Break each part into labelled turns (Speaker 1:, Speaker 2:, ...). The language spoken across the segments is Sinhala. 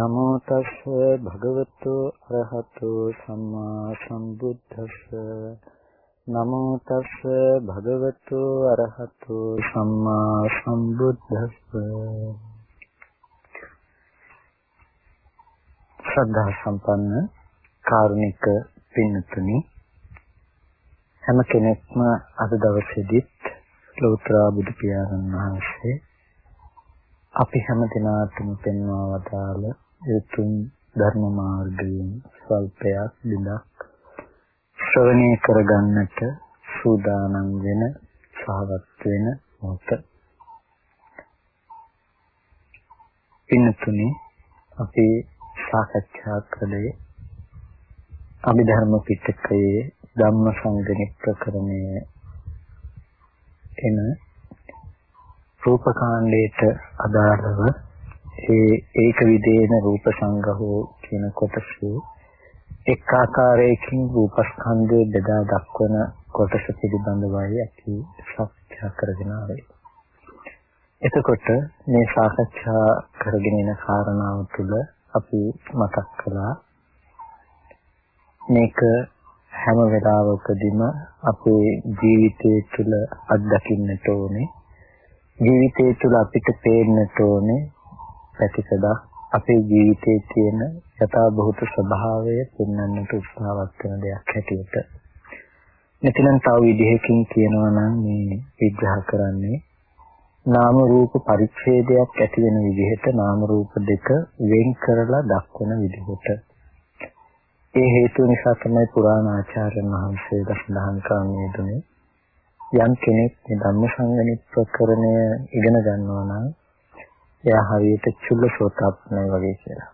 Speaker 1: නමෝ තස් භගවතු අරහතෝ සම්මා සම්බුද්දස්ස. නමෝ තස් භගවතු අරහතෝ සම්මා සම්බුද්දස්ස. ශ්‍රද්ධා සම්පන්න කාරුණික පින්තුනි හැම කෙනෙක්ම අද දවසේදීත් ලෝතර බුදු පියාණන් වහන්සේ අපි හැම දිනාටම පෙන්වා වදාළ උතුම් ධර්ම මාර්ගයෙන් ස්වල්පයක් දිනක් ශ්‍රවණය කරගන්නට සූදානම් වෙන සහවත් වෙන මොහොත. පින්තුනි අපි සාකච්ඡා කළේ අභිධර්ම පිටකයේ ධම්මසංගණි ප්‍රකරණයේ එන රූපකාණ්ඩයට අදාළව ඒ ඒක විදේන රූප සංගහෝ කියන කොටසේ එක් ආකාරයකින් රූපස්කන්ධය බෙදා දක්වන කොටස පිළිබඳවයි අපි සාකච්ඡා කරගෙන ආවේ. එතකොට මේ සාකච්ඡා කරගෙන යන කාරණාව තුළ අපි මතක් කළා මේක හැම වෙලාවකදීම අපේ ජීවිතය තුළ අත්දකින්නට ඕනේ ජීවිතය තුළ අපිට පේන්නට ඕනේ පැතිකඩ අපේ ජීවිතයේ තියෙන යථාභූත ස්වභාවය පෙන්වන්නට උත්සාහවත් වෙන දෙයක් හැටියට. මෙතන තව විදිහකින් කියනවා නම් මේ විග්‍රහ කරන්නේ නාම රූප පරිච්ඡේදයක් ඇති වෙන විදිහට නාම රූප දෙක වෙන් කරලා දක්වන විදිහට. ඒ හේතු නිසා තමයි පුරාණ ආචාර්යන් වහන්සේලා සඳහන් කරන්නේ දුනේ. යම් කෙනෙක් මේ ධම්මසංගණිත් ප්‍රකරණය ඉගෙන ගන්නවා නම් එයා හරියට චුල්ලසෝතාපන්නයි වගේ කියලා.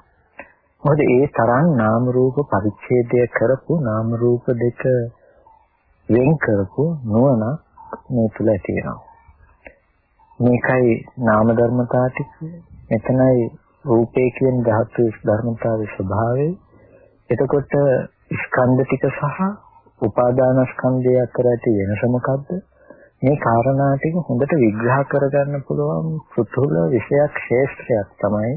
Speaker 1: මොකද ඒ තරම් නාම රූප පරිච්ඡේදය කරපු නාම රූප දෙක වෙන් කරපු නුවණ මේ තුල ඇති වෙනවා. මේකයි නාම ධර්මතා ටික මෙතනයි රූපේ කියන ධාතු ධර්මතාවේ ස්වභාවය එතකොට ස්කන්ධ ටික සහ උපාදාන ස්කන්ධය අතර ඇති වෙනස මොකද්ද? මේ කාරණා ටික හොඳට විග්‍රහ කරගන්න පුළුවන් පුතුල විෂයක් ශේෂ්ත්‍රයක් තමයි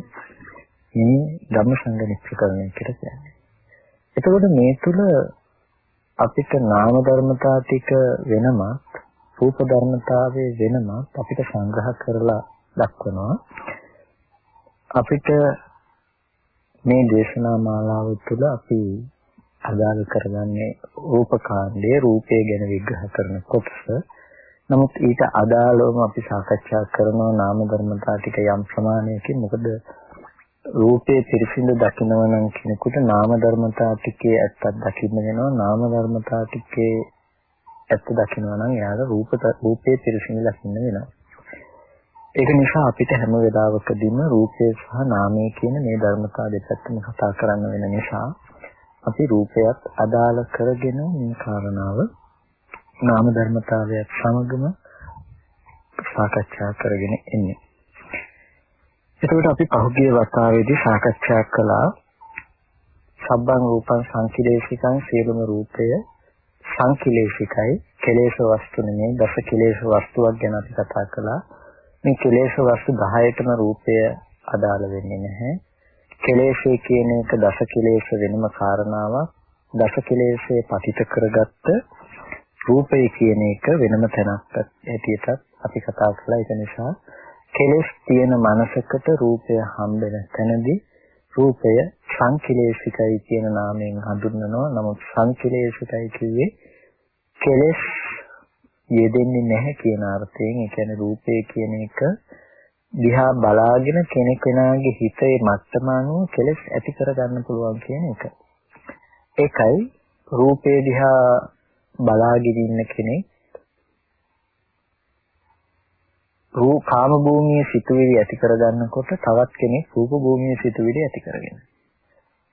Speaker 1: මේ ධම්මසංගනිච්චකරණය කියලා කියන්නේ. එතකොට මේ තුල අපිට නාම ධර්මතා ටික වෙනමත් රූප ධර්මතාවයේ වෙනමත් අපිට සංග්‍රහ කරලා දක්වනවා. අපිට මේ දේශනා මාලාව තුළ අපි අදාළ කරගන්නේ රූපකාණ්ඩයේ රූපය ගැන විග්‍රහ කරන කොටස. නමුත් ඊට අදාළවම අපි සාකච්ඡා කරනවා නාම ධර්මතා ටික යම් ප්‍රමාණයකින් මොකද රූපේ පිරිසිදු දකිනවා නම් කෙනෙකුට නාම ධර්මතා ටිකේ ඇත්තක් දකින්න වෙනවා. නාම ධර්මතා ටිකේ ඇත්ත දකිනවා නම් එයාට රූප රූපේ පිරිසිදු දකින්න වෙනවා. ඒක නිසා අපිට හැම වෙලාවකදීම රූපය සහ නාමය කියන මේ ධර්මතා දෙපැත්තම කතා කරන්න වෙන නිසා අපි රූපයත් අදාළ කරගෙන මේ කාරණාව නාම ධර්මතාවයත් සමගම සාකච්ඡා කරගෙන ඉන්නේ. එතකොට අපි පහුගිය වතාවේදී සාකච්ඡා කළා සබ්බං රූපං සංකිලේශිකං සියලුම රූපය සංකිලේශිකයි කෙලේශ වස්තු නෙමෙයි දස කෙලේශ වස්තුවක් ගැන අපි කතා කළා. මේ කෙලෙස් වස්තු 10ටම රූපය අදාළ වෙන්නේ නැහැ. කෙලෙස්ේ කියන එක දස කෙලෙස් වෙනම කාරණාවක්. දස කෙලෙස්ේ පතිත කරගත්ත රූපය කියන එක වෙනම තැනක් ඇටියට අපි කතා කළා. ඒක නිසා කෙලෙස් තියෙන මනසකට රූපය හම්බෙන තැනදී රූපය සංකිලේශිකයි කියන නාමයෙන් හඳුන්වනවා. නමුත් සංකිලේශිකයි කිව්වේ කෙලෙස් යෙදෙන්නේ නැහැ කියන අර්ථයෙන් ඒ කියන්නේ රූපය කියන එක දිහා බලාගෙන කෙනෙක් වෙනාගේ හිතේ මට්ටම අනුව කෙලෙස් ඇති කරගන්න පුළුවන් කියන එක. ඒකයි රූපේ දිහා බලාගෙන ඉන්න කෙනෙක් රූප කාම භූමියේ සිතුවිලි ඇති කරගන්නකොට තවත් කෙනෙක් රූප භූමියේ සිතුවිලි ඇති කරගෙන.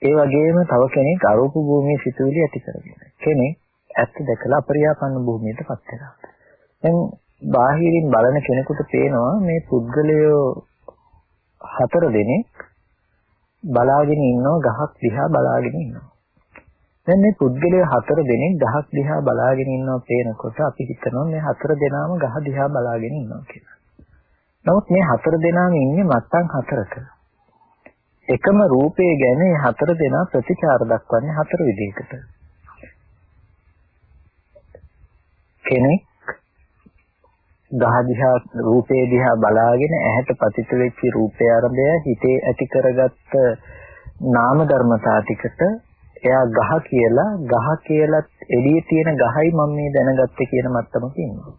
Speaker 1: ඒ වගේම තව කෙනෙක් අරූප භූමියේ සිතුවිලි ඇති කරගෙන. කෙනෙක් ඇත්ත දැකලා අපරියාපන්න භූමියටපත් වෙනවා. දැන් බාහිරින් බලන කෙනෙකුට පේනවා මේ පුද්ගලයෝ හතර දෙනෙක් බලාගෙන ඉන්නවා ගහක් දිහා බලාගෙන ඉන්නවා. දැන් මේ පුද්ගලය හතර දෙනෙක් ගහක් දිහා බලාගෙන ඉන්නවා පේනකොට අපි හිතනවා මේ හතර දෙනාම ගහ දිහා බලාගෙන ඉන්නවා කියලා. නමුත් මේ හතර දෙනාම ඉන්නේ මත්තන් හතරක. එකම රූපේ ගැන මේ හතර දෙනා ප්‍රතිචාර දක්වන්නේ හතර විදිහකට. කෙනෙක් ගහ දිහා රූපේ දිහා බලාගෙන ඇහැට පතිත වෙච්ච රූපය ආරම්භය හිතේ ඇති කරගත්ත නාම ධර්මතා ටිකට එයා ගහ කියලා ගහ කියලා එළියේ තියෙන ගහයි මම මේ දැනගත්තේ කියන මත්තමක ඉන්නවා.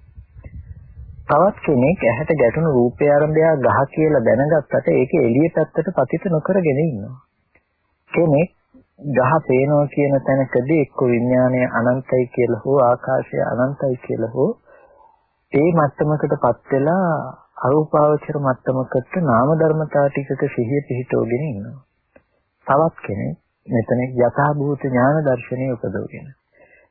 Speaker 1: තවත් කෙනෙක් ඇහැට ගැටුණු රූපය ආරම්භය ගහ කියලා දැනගත්තට ඒක එළිය පැත්තට පතිත නොකරගෙන ඉන්නවා. කෙනෙක් ගහ පේනවා කියන තැනකදී එක්ක විඥානය අනන්තයි කියලා හෝ ආකාශය අනන්තයි කියලා හෝ ඒ මත්තමකටපත් වෙලා අරූපාවචර මත්තමකට නාම ධර්මතා ටිකක සිහිය පිහිටවගෙන ඉන්නවා. තවත් කෙනෙක් මෙතන යථාභූත ඥාන දර්ශනය උපදවගෙන.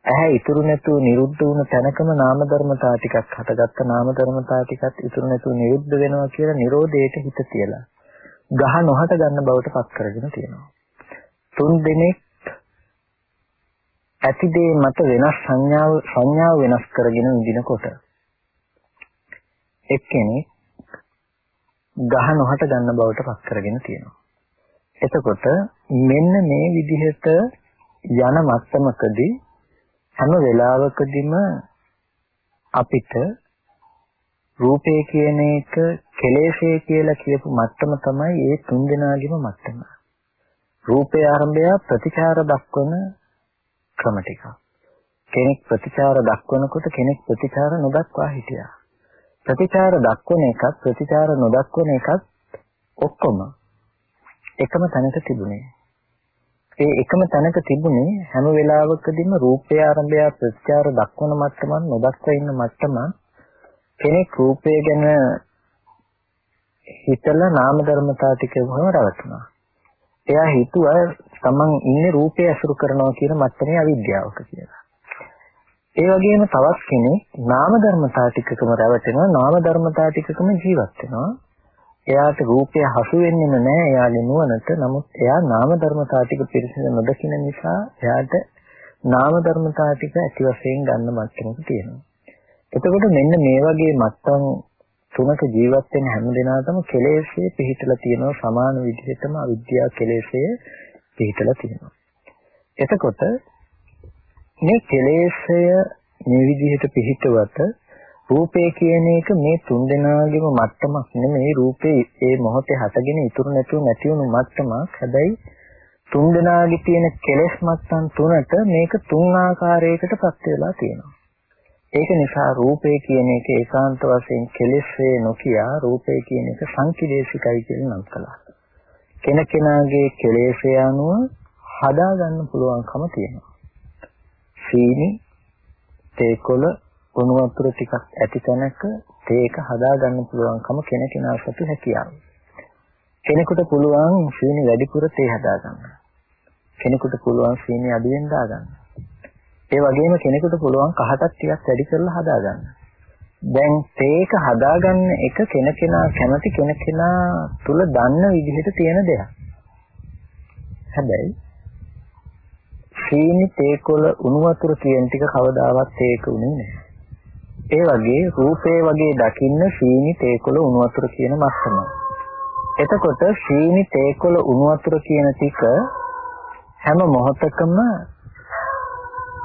Speaker 1: ඇහැ ඉතුරු නැතුව නිරුද්ධ වුණ තැනකම නාම ධර්මතා ටිකක් හටගත්ත නාම ධර්මතා ටිකක් ඉතුරු නැතුව නිරුද්ධ වෙනවා කියලා Nirodheට හිත තියලා ගහ නොහට ගන්න බවට පත් කරගෙන තියෙනවා. තුන් දෙනෙක් ඇති දේ මත වෙනස් සංඥාව සංඥාව වෙනස් කරගෙන විඳිනකොට එක්කෙනෙක් ගහ නොහට ගන්න බවට පත් කරගෙන තියෙනවා. එතකොට මෙන්න මේ විදිහට යන මත්තමකදී හැම වෙලාවකදීම අපිට රූපේ කියන එක කෙලෙසේ කියලා කියපු මත්තම තමයි ඒ තුන් දෙනාගේම මත්තම. රූපේ ආරම්භය ප්‍රතිචාර දක්වන ක්‍රම ටික. කෙනෙක් ප්‍රතිචාර දක්වනකොට කෙනෙක් ප්‍රතිචාර නොදක්වා හිටියා. ප්‍රතිචාර දක්වන එකත් ප්‍රතිචාර නොදක්වන එකත් ඔක්කොම එකම තැනක තිබුණේ. ඒ එකම තැනක තිබුණේ හැම වෙලාවකදීම රූපය ආරම්භය ප්‍රත්‍යාර දක්වන මට්ටමන් නොදක්ව ඉන්න මට්ටමන් කෙනෙක් රූපය ගැන හිතලා නාම ධර්මතා ටික වහම රවටනවා. එයා හිතුවා තමන් ඉන්නේ රූපය අසුරු කරනවා කියන මට්ටමේ අවිද්‍යාවක කියලා. ඒ වගේම තවත් කෙනෙක් නාම ධර්මතා ටිකකම රැවටෙනවා නාම ධර්මතා ටිකකම ජීවත් වෙනවා එයාට රූපය හසු වෙන්නේම නැහැ එයාගේ නුවණට. නමුත් එයා නාම ධර්මතා ටික පිරිසිදු නොදකින නිසා එයාට නාම ධර්මතා ටික ඇති වශයෙන් ගන්න මට්ටමක තියෙනවා. එතකොට මෙන්න මේ වගේ මට්ටම් තුනක ජීවත් වෙන හැම දිනාටම කෙලෙස්යේ පිහිටලා තියෙනවා සමාන විදිහටම අවිද්‍යාව කෙලෙස්යේ පිහිටලා තියෙනවා. එතකොට මේ කෙලෙස්ය මේ විදිහට පිහිටවට රූපේ කියන එක මේ තුන් දෙනාගේම මට්ටමක් නෙමෙයි. රූපේ ඒ මොහොතේ හටගෙන ඉතුරු නැතුව නැති වුණු මට්ටමක්. හැබැයි තුන් දෙනාගේ තියෙන කෙලෙස් මට්ටම් තුනට මේක තුන් ආකාරයකටපත් වෙලා තියෙනවා. ඒක නිසා රූපේ කියන එක ඒකාන්ත වශයෙන් කෙලෙස් වේ නොකිය රූපේ කියන එක සංකිලේශිකයි කියලා නම් කළා. කෙනකෙනාගේ කෙලෙස් යනුව හදා ගන්න පුළුවන්කම තියෙනවා. සීනි තේකොළ උණු වතුර ටිකක් ඇති තැනක තේක හදාගන්න පුළුවන්කම කෙනකෙනා සතු හැකියාව. කෙනෙකුට පුළුවන් සීනි වැඩිපුර තේ හදාගන්න. කෙනෙකුට පුළුවන් සීනි අඩුවෙන් දාගන්න. ඒ වගේම කෙනෙකුට පුළුවන් කහටක් ටිකක් වැඩි කරලා හදාගන්න. දැන් තේක හදාගන්න එක කෙනකෙනා කැමති කෙනකෙනා තුල දන්න විදිහට තියෙන දෙයක්. හැබැයි සීනි තේකොළ උණු වතුර කියන ටික කවදාවත් තේක උනේ නැහැ. ඒ වගේ රූපේ වගේ දකින්න සීනි තේකොළ උණු වතුර කියන මස්සම. එතකොට සීනි තේකොළ උණු වතුර කියන ටික හැම මොහොතකම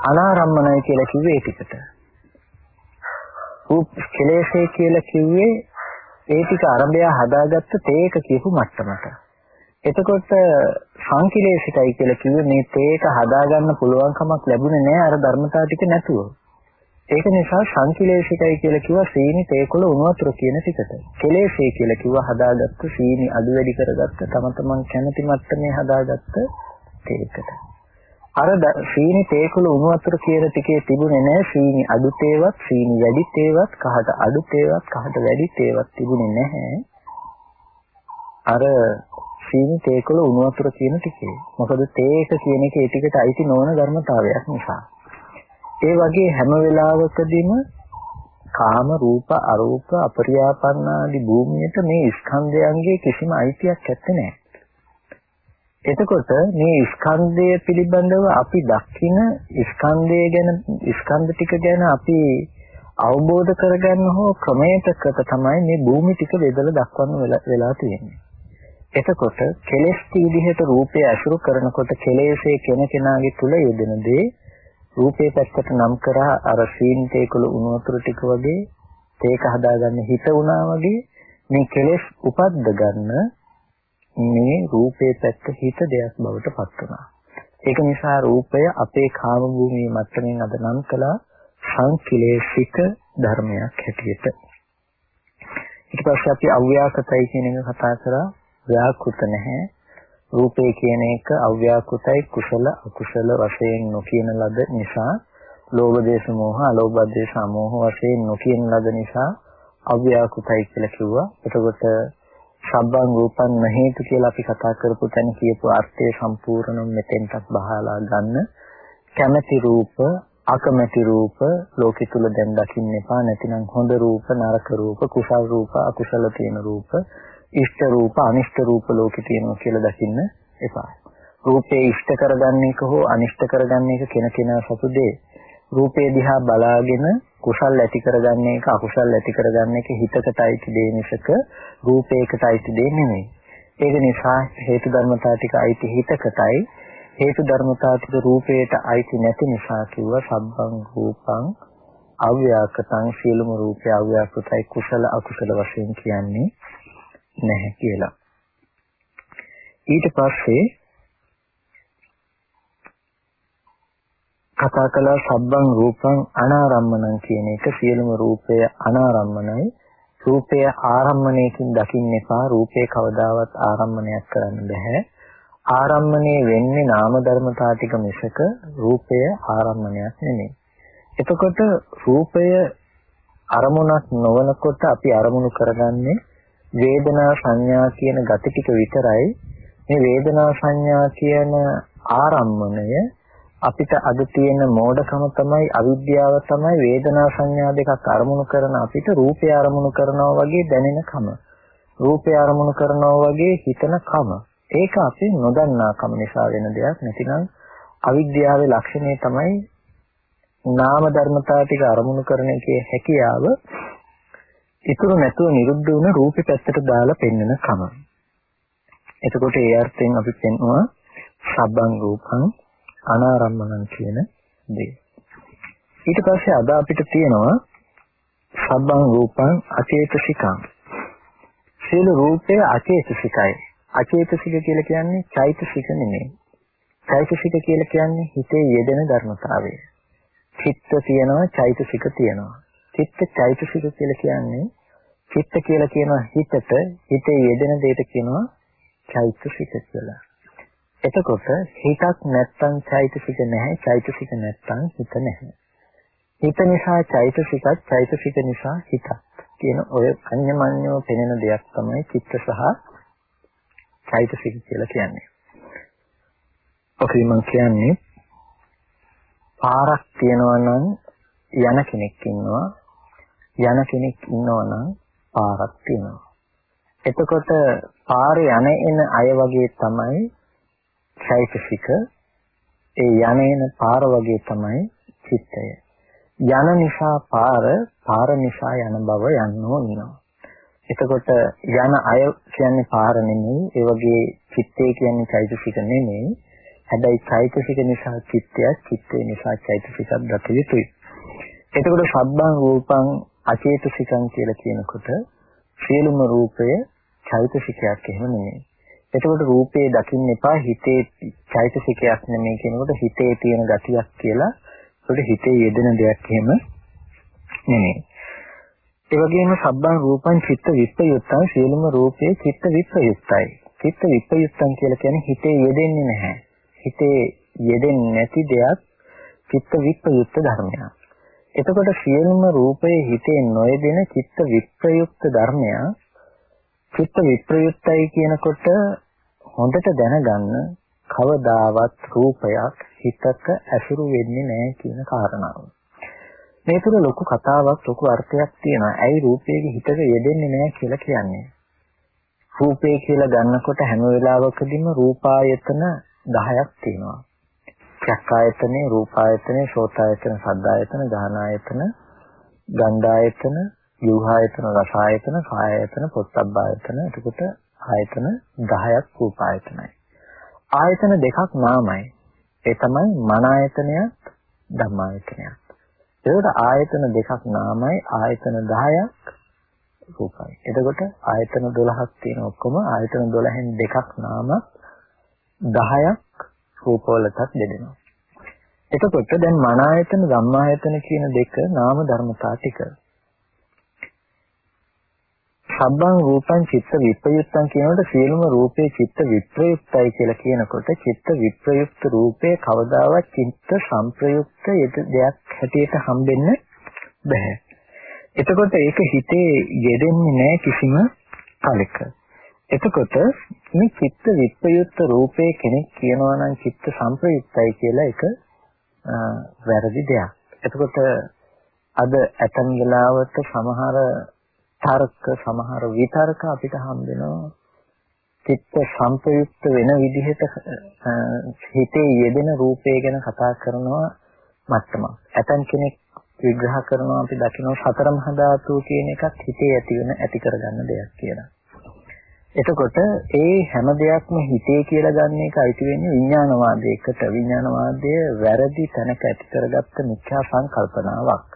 Speaker 1: අනාරම්මනය කියලා කිව්වේ ඒ ටිකට. රූප කෙලෙසේ කියලා කිව්වේ ඒ ටික අරබය හදාගත්ත තේක කියපු මට්ටමට. එතකොට සංකිලේශිකයි කියලා කිව්වේ මේ තේක හදාගන්න පුළුවන් කමක් ලැබුණේ නැහැ අර ධර්මතාව ටික නැතුව. ඒක නිසා සංකිලේශිකයි කියලා කිව්වා සීනි තේකොළ උණු වතුර කියන ටිකට. කෙලේශේ කියලා කිව්වා හදාගත්ත සීනි අඩු වැඩි කරගත්ත තම තමන් කැමති මට්ටමේ හදාගත්ත තේකට. අර සීනි තේකොළ උණු වතුර කියන ටිකේ තිබුණේ නැහැ සීනි අඩු තේවත් සීනි වැඩි තේවත් කහට අඩු තේවත් කහට වැඩි තේවත් තිබුණේ නැහැ. අර සීනි තේකොළ උණු වතුර කියන ටිකේ. මොකද තේක කියන එක ඒ ටිකට අයිති නොවන ධර්මතාවයක් නිසා. ඒ වගේ හැම වෙලාවකදීම කාම රූප අරූප අපරියාපන්න ආදී භූමියට මේ ස්කන්ධයන්ගේ කිසිම අයිතියක් නැත්තේ නෑ. එතකොට මේ ස්කන්ධය පිළිබඳව අපි දකින ස්කන්ධය ගැන ස්කන්ධ ටික ගැන අපි අවබෝධ කරගන්න හෝ ක්‍රමයකට තමයි මේ භූමි ටික බෙදලා දක්වන්න වෙලා තියෙන්නේ. එතකොට කෙලෙස් විදිහට රූපය අසුරු කරනකොට කෙලෙස්ේ කෙනකෙනාගේ තුල යෙදෙන දේ රූපේ පැත්තට නම් කරා අර සීන්තේකල උණු වතුර ටික වගේ තේක හදාගන්න හිත වුණා වගේ මේ කෙලෙස් උපද්ද ගන්න මේ රූපේ පැත්ත හිත දෙයක් බවට පත් වුණා. ඒක නිසා රූපය අපේ කාම භූමියේ මට්ටමින් අද නම් කළා සංකිලේශික ධර්මයක් හැටියට. ඊට පස්සේ අපි අව්‍යාකතයි කියන එක කතා කරා ව්‍යාකෘත නැහැ. රූපේ කියන එක අව්‍යාකෘතයි කුසල අකුසල වශයෙන් නොකියන ලද නිසා ලෝභ දේශ මොහ අලෝභ දේශ අමෝහ වශයෙන් නොකියන ලද නිසා අව්‍යාකෘතයි කියලා කිව්වා. එතකොට සබ්බං රූපං නහේතු කියලා අපි කතා කරපු තැන කියපු අර්ථය සම්පූර්ණව මෙතෙන්ටත් බහලා ගන්න කැමැති රූප අකමැති රූප ලෝකෙ තුල දැන් දකින්න එපා නැතිනම් හොඳ රූප නරක රූප කුසල රූප අකුසල තියෙන රූප ඉෂ්ට රූප අනිෂ්ට රූප ලෝකෙ තියෙනවා කියලා දකින්න එපා. රූපේ ඉෂ්ට කරගන්න එක හෝ අනිෂ්ට කරගන්න එක කෙන කෙනා සතු දෙය රූපේ දිහා බලාගෙන කුසල් ඇති කරගන්න එක අකුසල් ඇති කරගන්න එක හිතකටයි දේ මිසක රූපයකටයි දේ නෙමෙයි. ඒක නිසා හේතු ධර්මතා ටික අයිති හිතකටයි. හේතු ධර්මතා ටික රූපයට අයිති නැති නිසා කිව්වා සබ්බං රූපං අව්‍යාකතං සියලුම රූපය අව්‍යාකෘතයි කුසල අකුසල වශයෙන් කියන්නේ. නැහැ කියලා. ඊට පස්සේ කතා කළා සබ්බං රූපං අනාරම්මණං කියන එක සියලුම රූපය අනාරම්මණයි. රූපය ආරම්මණයකින් දකින්න එපා. රූපේ කවදාවත් ආරම්මණයක් කරන්න බෑ ආරම්මණය වෙන්නේ නාම ධර්මතා ටික මිසක රූපය ආරම්මණයක් නෙමෙයි. එතකොට රූපය අරමුණක් නොවනකොට අපි අරමුණු කරගන්නේ වේදනා සංඥා කියන gati ටික විතරයි මේ වේදනා සංඥා කියන ආරම්මණය අපිට අද තියෙන මෝඩකම තමයි අවිද්‍යාව තමයි වේදනා සංඥා දෙකක් අරමුණු කරන අපිට රූපය අරමුණු කරනවා වගේ දැනෙන කම. රූපය අරමුණු කරනවා වගේ හිතන කම. ඒක අපි නොදන්නා කම නිසා වෙන දෙයක් නැතිනම් අවිද්‍යාවේ ලක්ෂණය තමයි නාම ධර්මතා ටික අරමුණු කරන එකේ හැකියාව ඉතුරු නැතුව නිරුද්ධ වුණ රූපේ පැත්තට දාලා පෙන්වන කම. එතකොට ඒ අර්ථයෙන් අපි පෙන්වුවා සබ්බං රූපං අනාරම්මණන් කියන දේ. ඊට පස්සේ අද අපිට තියෙනවා සබ්බං රූපං අචේතසිකං. සියලු රූපය අචේතසිකයි. අචේතසික කියලා කියන්නේ චෛතසික නෙමෙයි. චෛතසික කියලා කියන්නේ හිතේ යෙදෙන ධර්මතාවය. චිත්ත තියෙනවා චෛතසික තියෙනවා. චිත්ත චෛතසික කියලා කියන්නේ චිත්ත කියලා කියනවා හිතට හිතේ යෙදෙන දෙයට කියනවා චෛතසික කියලා. එතකොට හිතක් නැත්තම් චෛතසික නැහැ චෛතසික නැත්තම් හිත නැහැ. හිත නිසා චෛතසිකත් චෛතසික නිසා හිතත් කියන ඔය අඤ්ඤමඤ්ඤව පෙනෙන දෙයක් තමයි චිත්ත සහ චෛතසික කියලා කියන්නේ. ඔකයි මම කියන්නේ පාරක් තියනවා නම් යන කෙනෙක් ඉන්නවා. යන කෙනෙක් ඉන්නවා නම් පාරක් තියෙනවා එතකොට පාරේ යන එන අය වගේ තමයි චෛතසික ඒ යන්නේන පාර වගේ තමයි චිත්තය. යන නිසා පාර, පාර නිසා යන බව යන්නෝ ඉන්නවා. එතකොට යන අය කියන්නේ පාර නෙමෙයි, ඒ වගේ චිත්තය කියන්නේ චෛතසික නෙමෙයි. හැබැයි චෛතසික නිසා චිත්තය, චිත්තය නිසා චෛතසිකක් දත යුතුයි. එතකොට සබ්බං රූපං අචේතසිකං කියලා කියනකොට සියලුම රූපය චෛතසිකයක් එහෙම නෙමෙයි. එතකොට රූපේ දකින්න එපා හිතේ චෛතසිකයක් නෙමෙයි කියනකොට හිතේ තියෙන ගතියක් කියලා. ඒකට හිතේ යෙදෙන දෙයක් එහෙම නෙමෙයි. ඒ වගේම සබ්බං රූපං චිත්ත විප්පයුත්තං සියලුම රූපේ චිත්ත විප්පයුත්තයි. චිත්ත විප්පයුත්තං කියලා කියන්නේ හිතේ යෙදෙන්නේ නැහැ. හිතේ යෙදෙන්නේ නැති දෙයක් චිත්ත විප්පයුත්ත ධර්මයක්. එතකොට සියලුම රූපයේ හිතේ නොයෙදෙන චිත්ත විප්‍රයුක්ත ධර්මයක් චිත්ත විප්‍රයුක්තයි කියනකොට හොඳට දැනගන්න කවදාවත් රූපයක් හිතක ඇසුරු වෙන්නේ නැහැ කියන කාරණාව. මේ තුර ලොකු කතාවක් ලොකු අර්ථයක් තියෙනවා. ඇයි රූපයේ හිතක යෙදෙන්නේ නැහැ කියලා කියන්නේ? රූපේ කියලා ගන්නකොට හැම වෙලාවකදීම රූපායතන 10ක් තියෙනවා. චක්කායතනේ, රූපායතනේ, සෝතායතන, සද්දායතන, ගානායතන, ගන්ධායතන, යෝහායතන, රසායතන, කායායතන, පොත්සබ්බායතන. එතකොට ආයතන 10ක් රූපායතනයි. ආයතන දෙකක් නාමයි. ඒ තමයි මන ආයතනයත් ධම්මායතනයත්. ඒකට ආයතන දෙකක් නාමයි ආයතන 10ක් රූපයි. එතකොට ආයතන 12ක් තියෙන ඔක්කොම ආයතන 12න් දෙකක් නාම 10ක් රූපවලටත් දෙදෙනවා. එතකොට දැන් මන ආයතන ධම්මායතන කියන දෙක නාම ධර්මතා ටික. සබ්බං රූපං චිත්ත විප්‍රයුක්තං කියනකොට සියලුම රූපේ චිත්ත විප්‍රයුක්තයි කියලා කියනකොට චිත්ත විප්‍රයුක්ත රූපේ කවදාවත් චිත්ත සංප්‍රයුක්ත දෙයක් හැටියට හම්බෙන්න බෑ. එතකොට ඒක හිතේ යෙදෙන්නේ නැහැ කිසිම කලක. එතකොට මේ චිත්ත විප්‍රයුක්ත රූපේ කෙනෙක් කියනවා නම් චිත්ත සංප්‍රයුක්තයි කියලා ඒක වැරදි දෙයක්. එතකොට අද ඇතන් වෙලාවට සමහර තර්ක සමහර විතර්ක අපිට හම්බෙනවා චිත්ත සංපයුක්ත වෙන විදිහට හිතේ යෙදෙන රූපය ගැන කතා කරනවා මට්ටමක්. ඇතන් කෙනෙක් විග්‍රහ කරනවා අපි දකිනවා සතර මහා ධාතු කියන එකත් හිතේ ඇති වෙන ඇති කරගන්න දෙයක් කියලා. එතකොට ඒ හැම දෙයක්ම හිතේ කියලා ගන්න එක අයිති වෙන්නේ විඥානවාදයකට. විඥානවාදය වැරදි තැනක ඇති කරගත්ත මිත්‍යා සංකල්පනාවක්.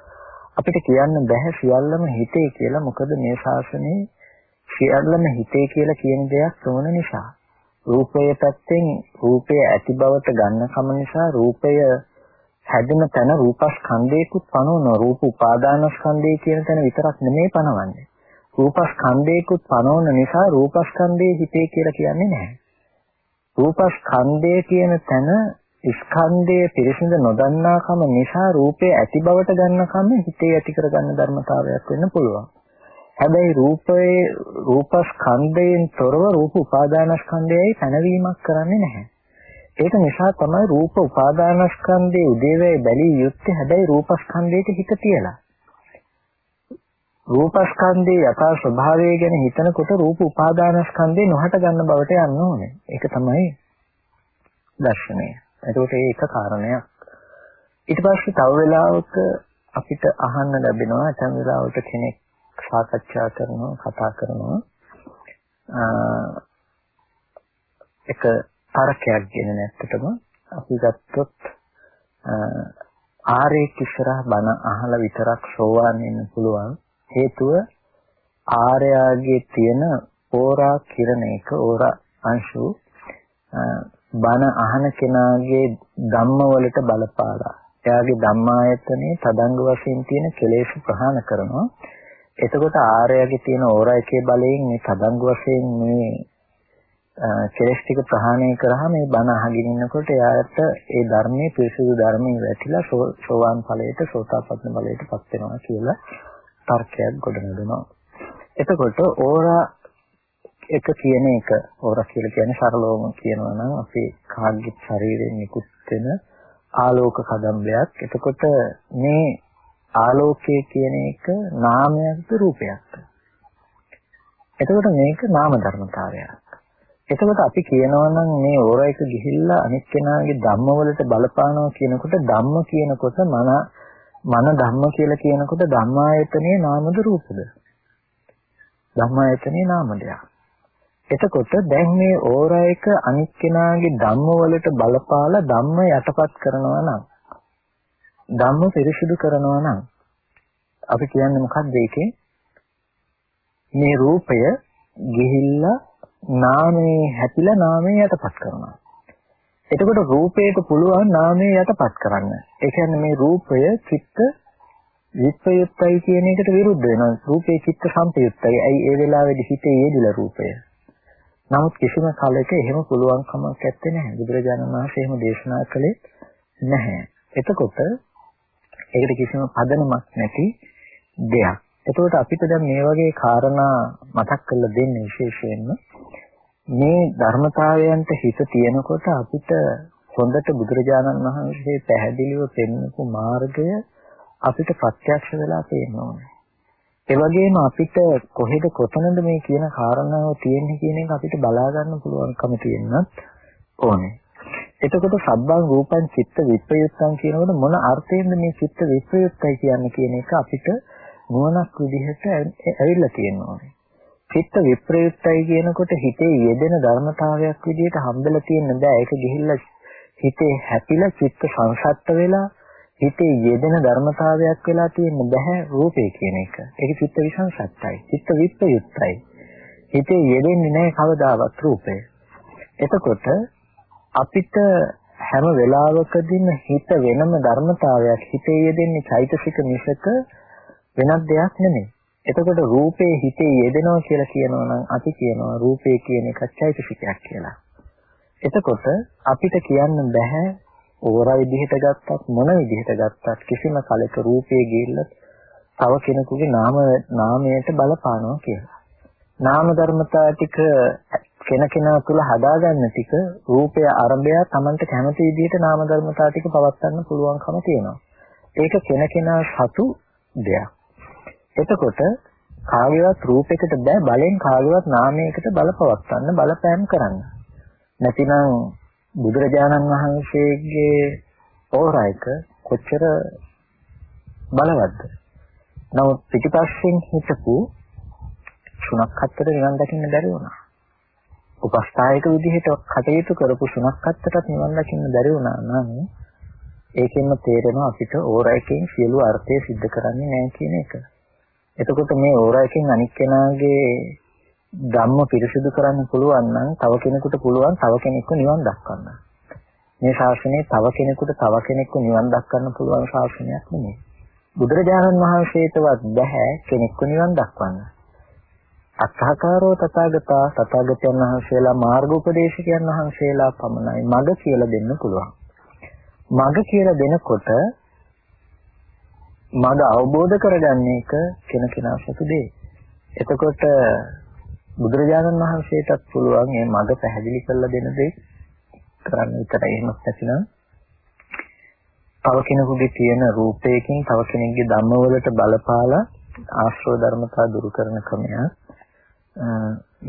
Speaker 1: අපිට කියන්න බෑ සියල්ලම හිතේ කියලා මොකද මේ ශාසනයේ සියල්ලම හිතේ කියලා කියන දෙයක් තෝරන නිසා රූපයේ පැත්තෙන් රූපය ඇති බවට ගන්න කම නිසා රූපය හැදෙන තැන රූපස්කන්ධයකුත් පනවන රූප උපාදානස්කන්ධය කියන තැන විතරක් නෙමෙයි පනවන්නේ රූපස්කන්ධයකුත් පනවන නිසා රූපස්කන්ධයේ හිතේ කියලා කියන්නේ නැහැ රූපස්කන්ධය කියන තැන ස්කන්ධයේ පිරිසිඳ නොදන්නාකම නිසා රූපේ ඇති බවට ගන්නකම හිතේ ඇති කරගන්න ධර්මතාවයක් වෙන්න පුළුවන්. හැබැයි රූපයේ රූපස්කන්ධයෙන් තොරව රූප උපාදානස්කන්ධයයි පැනවීමක් කරන්නේ නැහැ. ඒක නිසා තමයි රූප උපාදානස්කන්ධයේ උදේවැය බැලිය යුත්තේ හැබැයි රූපස්කන්ධයට හිත තියලා. රූපස්කන්ධයේ යථා ස්වභාවය ගැන හිතනකොට රූප උපාදානස්කන්ධේ නොහට ගන්න බවට යන්න ඕනේ. ඒක තමයි දර්ශනය. එතකොට ඒක කාරණයක්. ඊට පස්සේ තව වෙලාවක අපිට අහන්න ලැබෙනවා ඇතැම් වෙලාවට කෙනෙක් සාකච්ඡා කරනවා කතා කරනවා එක තරකයක් ගෙන නැත්තටම අපි ගත්තොත් ආරේ කිසරහ බණ අහලා විතරක් සෝවාන් වෙන්න පුළුවන් හේතුව ආර්යාගේ තියෙන ඕරා කිරණ එක ඕරා අංශු බණ අහන කෙනාගේ ධම්මවලට බලපාලා. එයාගේ ධම්මායතනේ තදංග වශයෙන් තියෙන කෙලෙස් ප්‍රහාණ කරනවා. එතකොට ආර්යගේ තියෙන ඕරායකේ බලයෙන් මේ තදංග වශයෙන් මේ කෙලෙස් ටික ප්‍රහාණය කරාම මේ බණ අහගෙන ඉන්නකොට එයාට ඒ ධර්මයේ පිරිසිදු ධර්මයේ වැටිලා සෝවාන් ඵලයට සෝතාපන්න ඵලයට පත් වෙනවා කියලා තර්කයක් ගොඩනගනවා එතකොට ඕරා එක කියන එක ඕරක් කියලා කියන්නේ සරලවම කියනවා නම් අපේ කාග්ගේ ශරීරයෙන් නිකුත් වෙන ආලෝක කදම්බයක්. එතකොට මේ ආලෝකය කියන එක නාමයක්ද රූපයක්ද? එතකොට මේක නාම ධර්මතාවයක්. එතකොට අපි කියනවා නම් මේ ඕර එක ගිහිල්ලා අනිත් කෙනාගේ ධම්මවලට බලපානවා කියනකොට ධම්ම කියනකොට මන මන ධම්ම කියලා කියනකොට ධම්මායතනේ නාමද රූපද? ධම්මායතනේ නාම දෙයක්. එතකොට දැන් මේ ඕරා එක අනිත් කෙනාගේ ධම්ම වලට බලපාලා ධම්ම යටපත් කරනවා නම් ධම්ම පිරිසිදු කරනවා නම් අපි කියන්නේ මොකක්ද ඒකේ මේ රූපය ගිහිල්ලා නාමයේ හැපිලා නාමයේ යටපත් කරනවා එතකොට රූපයට පුළුවන් නාමයේ යටපත් කරන්න ඒ කියන්නේ මේ රූපය චිත්ත විප්‍රයුක්තයි කියන එකට විරුද්ධ වෙනවා රූපේ චිත්ත සංපයුක්තයි ඇයි ඒ වෙලාවේදී හිතේ යෙදිලා රූපය නමුත් කිසිම කලක එහෙම පුළුවන් කමක් නැත්තේ නැහැ. බුදුරජාණන් වහන්සේ එහෙම දේශනා කළේ නැහැ. එතකොට ඒකට කිසිම පදනමක් නැති දෙයක්. එතකොට අපිට දැන් මේ වගේ කාරණා මතක් කරලා දෙන්න විශේෂයෙන්ම මේ ධර්මතාවයන්ට හිත තියෙනකොට අපිට හොඳට බුදුරජාණන් වහන්සේ පැහැදිලිව පෙන්වපු මාර්ගය අපිට ප්‍රත්‍යක්ෂ වෙලා පේන්න ඕනේ. ඒ වගේම අපිට කොහෙද කොතනද මේ කියන කාරණාව තියෙන්නේ කියන එක අපිට බලා ගන්න පුළුවන්කම තියෙනත් ඕනේ. එතකොට සබ්බං රූපං චිත්ත විප්‍රයුක්තං කියනකොට මොන අර්ථයෙන්ද මේ චිත්ත විප්‍රයුක්තයි කියන්නේ කියන එක අපිට නුවණක් විදිහට ඇවිල්ලා තියෙනවා. චිත්ත විප්‍රයුක්තයි කියනකොට හිතේ යෙදෙන ධර්මතාවයක් විදිහට හම්බෙලා තියෙන බෑ. ඒක ගිහිල්ලා හිතේ හැපිලා චිත්ත සංසත්ත වෙලා හිතේ යෙදෙන ධර්මතාවයක් වෙලා තියෙන බෑ රූපේ කියන එක. ඒක චිත්ත විසංසත්තයි. චිත්ත විප්‍රයුක්තයි. හිතේ යෙදෙන්නේ නැහැ කවදාවත් රූපේ. එතකොට අපිට හැම වෙලාවකදීම හිත වෙනම ධර්මතාවයක් හිතේ යෙදෙන්නේ චෛතසික මිසක වෙනත් දෙයක් නෙමෙයි. එතකොට රූපේ හිතේ යෙදෙනවා කියලා කියනවා නම් අපි කියනවා රූපේ කියන එක චෛතසිකයක් කියලා. එතකොට අපිට කියන්න බෑ ඕරා විදිහට ගත්තත් මොන විදිහට ගත්තත් කිසිම කලක රූපයේ ගිල්ල තව කෙනෙකුගේ නාම නාමයට බලපානවා කියලා. නාම ධර්මතා ටික කෙනකෙනා තුළ හදාගන්න ටික රූපය ආරම්භය Tamanට කැමති විදිහට නාම ධර්මතා ටික පවත්වන්න පුළුවන්කම තියෙනවා. ඒක කෙනකෙනා සතු දෙයක්. එතකොට කාගේවත් රූපයකට බෑ බලෙන් කාගේවත් නාමයකට බලපවත්වන්න බලපෑම් කරන්න. නැතිනම් බුදුරජාණන් වහන්සේගේ ඕරයික කොච්චර බලවත්ද? නමුත් පිටිපස්සෙන් හිටපු සුණක් හත්තට නිවන් දකින්න බැරි වුණා. උපස්ථායක විදිහට කටයුතු කරපු සුණක් හත්තටත් නිවන් දකින්න බැරි වුණා නම් ඒකෙන්ම තේරෙනවා අපිට ඕරයිකෙන් සියලු අර්ථය सिद्ध කරන්නේ නැහැ කියන එක. එතකොට මේ ඕරයිකෙන් අනික් කෙනාගේ ධම්ම පිරිසිදු කරන්න පුළුවන් නම් තව කෙනෙකුට පුළුවන් තව කෙනෙක්ව නිවන් දක්වන්න. මේ ශාසනය තව කෙනෙකුට තව කෙනෙක්ව නිවන් දක්වන්න පුළුවන් ශාසනයක් නෙමෙයි. බුදුරජාණන් වහන්සේටවත් බෑ කෙනෙක්ව නිවන් දක්වන්න. අත්හකාරෝ තථාගතා තථාගතයන් වහන්සේලා මාර්ගෝපදේශකයන් වහන්සේලා පමණයි මඟ කියලා දෙන්න පුළුවන්. මඟ කියලා දෙනකොට මඟ අවබෝධ කරගන්න එක කෙනකෙනා සතු දෙයි. එතකොට බුදුරජාණන් වහන්සේටත් පුළුවන් මේ මඟ පැහැදිලි කරලා දෙන දේ කරන්න විතරයි එහෙමත් නැතිනම් තව කෙනෙකුගේ තියෙන රූපයකින් තව කෙනෙක්ගේ ධම්මවලට බලපාලා ආශ්‍රව ධර්මතා දුරු කරන ක්‍රමය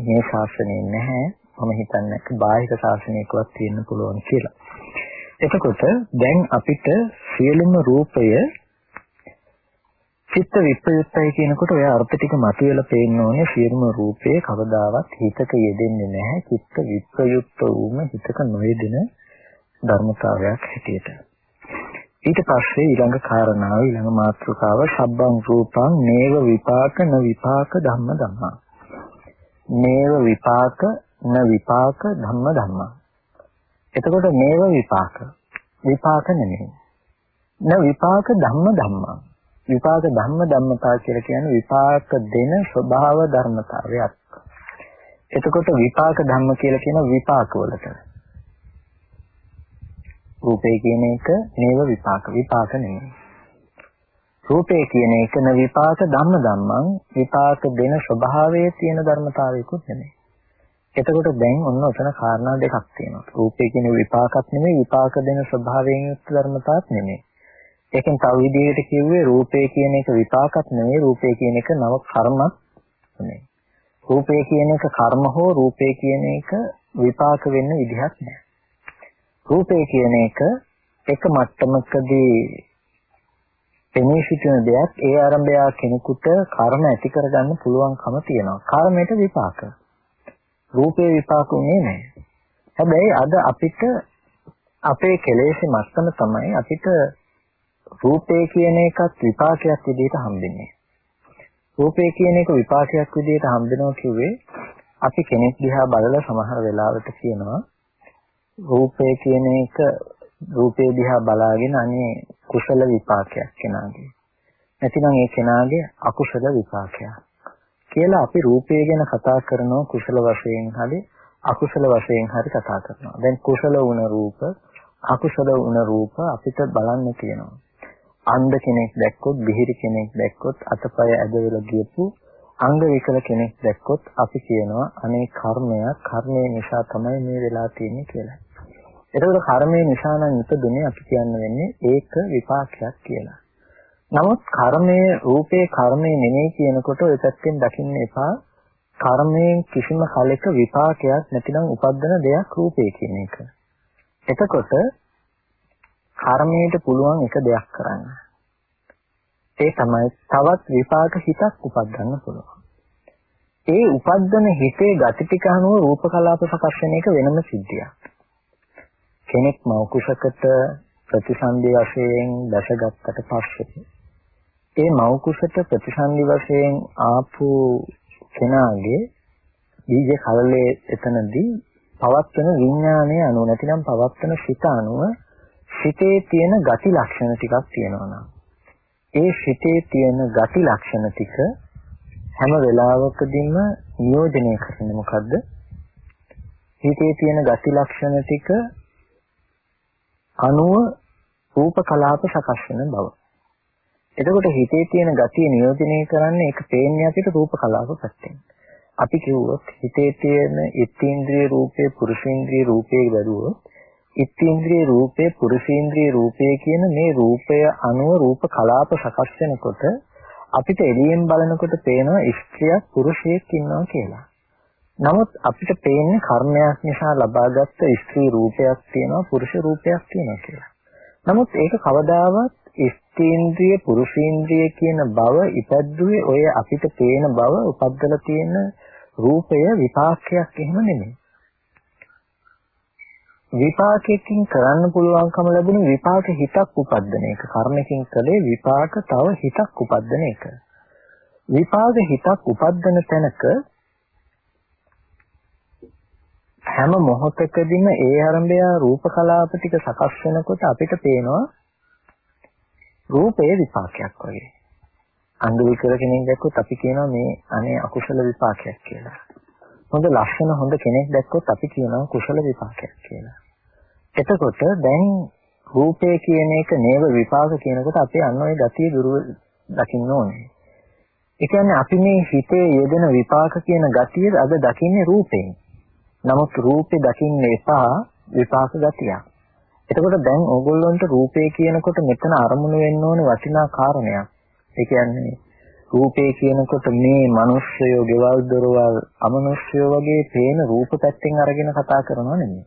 Speaker 1: මේ ශාසනයේ නැහැ මම හිතන්නේ බාහිර ශාසනයකවත් තියෙන්න පුළුවන් කියලා. එතකොට දැන් අපිට සියලුම රූපය චිත්ත විප්‍රයුක්තයි කියනකොට ඔය අර්ථ ටික මතුවලා පේන්න ඕනේ සියලුම රූපේ කවදාවත් හිතක යෙදෙන්නේ නැහැ. චිත්ත විප්‍රයුක්ත වූම හිතක නොයෙදෙන ධර්මතාවයක් හැටියට. ඊට පස්සේ ඊළඟ කාරණාව ඊළඟ මාතෘකාව සබ්බං රූපං නේව විපාක න විපාක ධම්ම ධම්මා. නේව විපාක න විපාක ධම්ම ධම්මා. එතකොට නේව විපාක විපාක නෙමෙයි. න විපාක ධම්ම ධම්මා. විපාක ධම්ම ධම්මතා කියලා කියන්නේ විපාක දෙන ස්වභාව ධර්මතාවයක්. එතකොට විපාක ධම්ම කියලා කියන විපාක වලට. රූපේ කියන එක නේව විපාක විපාක නෙමෙයි. රූපේ කියන එක න විපාක ධම්ම ධම්මං විපාක දෙන ස්වභාවයේ තියෙන ධර්මතාවයකුත් නෙමෙයි. එතකොට දැන් ඔන්න ඔතන කාරණා දෙකක් තියෙනවා. රූපේ කියන විපාකත් නෙමෙයි විපාක දෙන ස්වභාවයෙන් යුක්ත ධර්මතාවක් නෙමෙයි. ඒකෙන් තව විදිහකට කිව්වේ රූපය කියන එක විපාකත් නෙවෙයි රූපය කියන එක නව කර්මත් නෙවෙයි. රූපය කියන එක කර්ම හෝ රූපය කියන එක විපාක වෙන්න විදිහක් නෑ. රූපය කියන එක එක මට්ටමකදී පෙනී සිටින දෙයක් ඒ ආරම්භය කෙනෙකුට කර්ම ඇති කරගන්න පුළුවන්කම තියෙනවා. කර්මයට විපාක. රූපේ විපාක උනේ නැහැ. හැබැයි අද අපිට අපේ කෙලෙස් මට්ටම තමයි අපිට රූපේ කියන එකත් විපාකයක් විදිහට හම්බෙන්නේ. රූපේ කියන එක විපාකයක් විදිහට හම්බෙනවා කිව්වේ අපි කෙනෙක් දිහා බලලා සමහර වෙලාවට කියනවා රූපේ කියන එක රූපේ දිහා බලාගෙන අනේ කුසල විපාකයක් කෙනාගේ. නැතිනම් ඒ කෙනාගේ අකුසල විපාකයක්. කියලා අපි රූපය ගැන කතා කරනවා කුසල වශයෙන් හරි අකුසල වශයෙන් හරි කතා කරනවා. දැන් කුසල වුණ රූප අකුසල වුණ රූප අපිට බලන්න තියෙනවා. අන්ධ කෙනෙක් දැක්කොත්, බිහිරි කෙනෙක් දැක්කොත්, අතපය ඇදවිලා ගියපු අංග විකල කෙනෙක් දැක්කොත් අපි කියනවා අනේ කර්මය කර්මය නිසා තමයි මේ වෙලා තියෙන්නේ කියලා. එතකොට කර්මය නිසා නම් ඉපදුනේ අපි කියන්න වෙන්නේ ඒක විපාකයක් කියලා. නමුත් කර්මයේ රූපේ කර්මයේ නෙමෙයි කියනකොට ඔය පැත්තෙන් දකින්න එපා. කර්මයෙන් කිසිම කලෙක විපාකයක් නැතිනම් උපදින දෙයක් රූපේ කියන එක. එතකොට කර්මයට පුළුවන් එක දෙයක් කරන්න. ඒ තමයි තවත් විපාක හිතක් උපදින්න පුළුවන්. ඒ උපද්දන හිතේ ගති ටික අනුව රූප කලාප සකස් වෙන එක වෙනම සිද්ධියක්. කෙනෙක් මව කුසකට ප්‍රතිසන්දි වශයෙන් දැසගත්තට පස්සේ ඒ මව කුසට ප්‍රතිසන්දි වශයෙන් ආපු කෙනාගේ බීජ කලලේ එතනදී පවත්වන විඥානය අනුව නැතිනම් පවත්වන සිත අනුව සිතේ තියෙන ගති ලක්ෂණ ටිකක් තියෙනවා ඒ සිතේ තියෙන ගති ලක්ෂණ ටික හැම වෙලාවකදීම නියෝජනය කරන්නේ මොකද්ද? හිතේ තියෙන ගති ලක්ෂණ ටික අනුව රූප කලාප සකස් වෙන බව. එතකොට හිතේ තියෙන ගතිය නියෝජනය කරන්නේ ඒක පේන්නේ අපිට රූප කලාප පැත්තෙන්. අපි කිව්වොත් හිතේ තියෙන ඉත්තේන්ද්‍රිය රූපේ පුරුෂේන්ද්‍රිය රූපේ බැලුවොත් ඉත්තේන්ද්‍රිය රූපේ පුරුෂේන්ද්‍රිය රූපේ කියන මේ රූපය අනුව රූප කලාප සකස් වෙනකොට අපිට එළියෙන් බලනකොට පේනවා ස්ත්‍රියක් පුරුෂයෙක් ඉන්නවා කියලා. නමුත් අපිට පේන්නේ කර්මයක් නිසා ලබාගත් ස්ත්‍රී රූපයක් තියෙනවා පුරුෂ රූපයක් තියෙනවා කියලා. නමුත් ඒක කවදාවත් ස්ත්‍රීන්ද්‍රිය පුරුෂේන්ද්‍රිය කියන බව ඉපද්දුවේ ඔය අපිට පේන බව උපද්දලා තියෙන රූපය විපාකයක් එහෙම නෙමෙයි. විපාකයෙන් කරන්න පුළුවන්කම ලැබුණ විපාක හිතක් උපද්දන එක. කර්මකින් කලේ විපාක තව හිතක් උපද්දන එක. විපාක හිතක් උපද්දන තැනක හැම මොහොතකදීම ඒ ආරම්භය රූප කලාප ටික සකස් වෙනකොට අපිට පේනවා රූපයේ විපාකයක් වගේ. අන්ධ විකල කෙනෙක් දැක්කොත් අපි කියනවා මේ අනේ අකුසල විපාකයක් කියලා. හොඳ ලක්ෂණ හොඳ කෙනෙක් දැක්කොත් අපි කියනවා කුසල විපාකයක් කියලා. එතකොට දැන් රූපය කියන එක නේව විපාක කියනකොට අපි අන්න ඔය ගතිය දුර දකින්න ඕනේ. ඒ කියන්නේ අපි මේ හිතේ යෙදෙන විපාක කියන ගතිය අද දකින්නේ රූපයෙන්. නමුත් රූපේ දකින්න එපා විපාක ගතියක්. එතකොට දැන් ඕගොල්ලන්ට රූපේ කියනකොට මෙතන අරමුණු වෙන්න ඕනේ වටිනා කාරණයක්. ඒ කියන්නේ රූපේ කියනකොට මේ මිනිස්සයෝ ගෙවල් දොරවල් අමනුෂ්‍යයෝ වගේ පේන රූප පැත්තෙන් අරගෙන කතා කරනව නෙමෙයි.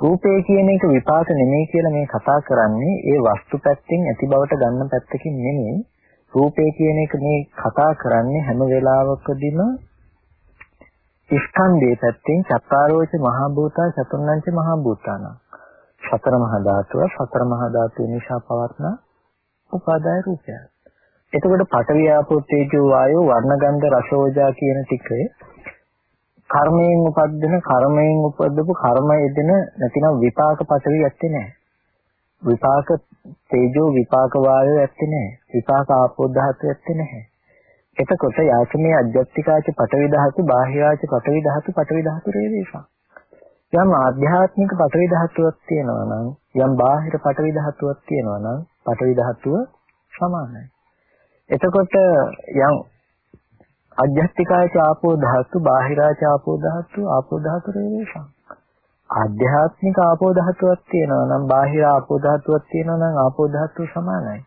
Speaker 1: රූපේ කියන එක විපාක නෙමෙයි කියලා මේ කතා කරන්නේ ඒ වස්තු පැත්තෙන් ඇති බවට ගන්න පැත්තකින් නෙමෙයි. රූපේ කියන එක මේ කතා කරන්නේ හැම වෙලාවකදීම ස්කන්ධයේ පැත්තෙන් චත්තාරෝච මහා භූතා චතුර්ණංච මහා භූතාන. සතර මහා ධාතුව සතර මහා ධාතුව නිසා පවත්න උපාදාය රූපයක්. එතකොට පඨවි ආපෝ තේජෝ වායෝ වර්ණගන්ධ රසෝජා කියන ටික කර්මයෙන් උපදින කර්මයෙන් උපදපු කර්ම යෙදෙන නැතිනම් විපාක පඨවි ඇත්තේ නැහැ. විපාක තේජෝ විපාක වායෝ ඇත්තේ නැහැ. විපාක ආපෝ ධාතු ඇත්තේ නැහැ. එතකොට යාචමේ අධ්‍යාත්මිකාච පඨවි ධාතු බාහිරාච පඨවි ධාතු පඨවි ධාතු රේවේසා. යම් ආධ්‍යාත්මික පඨවි ධාතුවක් තියෙනවා නම් යම් බාහිර පඨවි ධාතුවක් තියෙනවා නම් පඨවි ධාතුව සමානයි. එතකොට යම් අධ්‍යාත්මිකායච ආපෝ ධාතු බාහිරාච ආපෝ ධාතු ආපෝ ධාතු රේෂං ආධ්‍යාත්මික ආපෝ ධාතුවක් තියෙනවා නම් බාහිර ආපෝ ධාතුවක් තියෙනවා නම් ආපෝ ධාතුව සමානයි.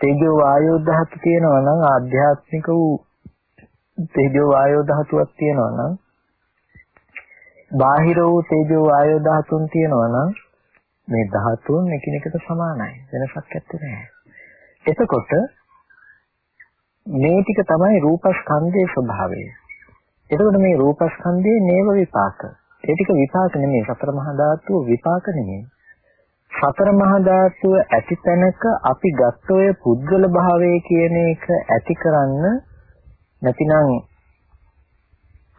Speaker 1: තේජෝ වායෝ ධාතු තියෙනවා නම් ආධ්‍යාත්මික වූ තේජෝ වායෝ ධාතුවක් තියෙනවා නම් බාහිර වූ තේජෝ වායෝ ධාතුන් තියෙනවා නම් මේ ධාතුන් එකිනෙකට සමානයි. වෙනසක් නැත්තේ නෑ එතකොට මේ ටික තමයි රූපස්කන්ධයේ ස්වභාවය. එතකොට මේ රූපස්කන්ධයේ නේව විපාක. ඒ ටික විපාක නෙමෙයි සතර මහා ධාතුව විපාක නෙමෙයි. සතර මහා ධාතුව ඇති තැනක අපි ගත්ත ඔය පුද්ගල භාවය කියන එක ඇති කරන්න නැතිනම්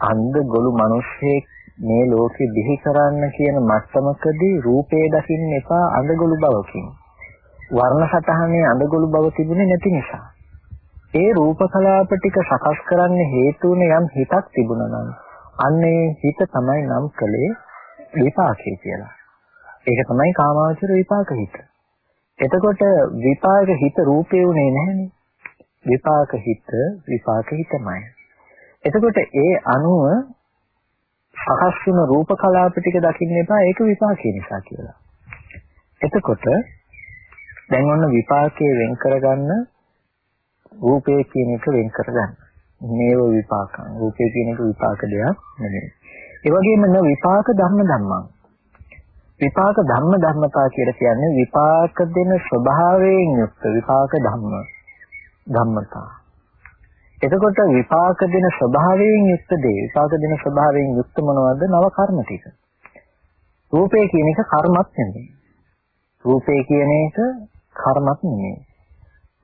Speaker 1: අන්ධ ගොළු මිනිස්සෙක් මේ ලෝකෙ බිහි කරන්න කියන මට්ටමකදී රූපේ දකින්න එපා අඳගොළු බවකින්. වර්ණ සටහනේ අඳගොළු බව තිබුණේ නැති නිසා. ඒ රූප කලාප ටික සකස් කරන්න හේතු යම් හිතක් තිබුණා නම් අන්නේ හිත තමයි නම් කලේ විපාකේ කියලා. ඒක තමයි කාමාවචර විපාක හිත. එතකොට විපාක හිත රූපේ උනේ නැහනේ. විපාක හිත විපාක හිතමයි. එතකොට ඒ අනුව සකස් වුණ රූප කලාප ටික දකින්න එපා ඒක විපාකේ නිසා කියලා. එතකොට දැන් ඔන්න විපාකයේ වෙන් කරගන්න රූපය කියන එක වෙන් කරගන්න. මේව විපාකං. රූපය කියන එක විපාක දෙයක් නෙමෙයි. ඒ වගේම න විපාක ධර්ම ධම්මං. විපාක ධම්ම ධර්මතා කියලා කියන්නේ විපාක දෙන ස්වභාවයෙන් යුක්ත විපාක ධම්ම ධම්මතා. එතකොට විපාක දෙන ස්වභාවයෙන් යුක්ත දේ විපාක දෙන ස්වභාවයෙන් යුක්ත මොනවද? නව කර්ම ටික. රූපය කියන එක කර්මත් නෙමෙයි. රූපය කියන එක කර්මත් නෙමෙයි.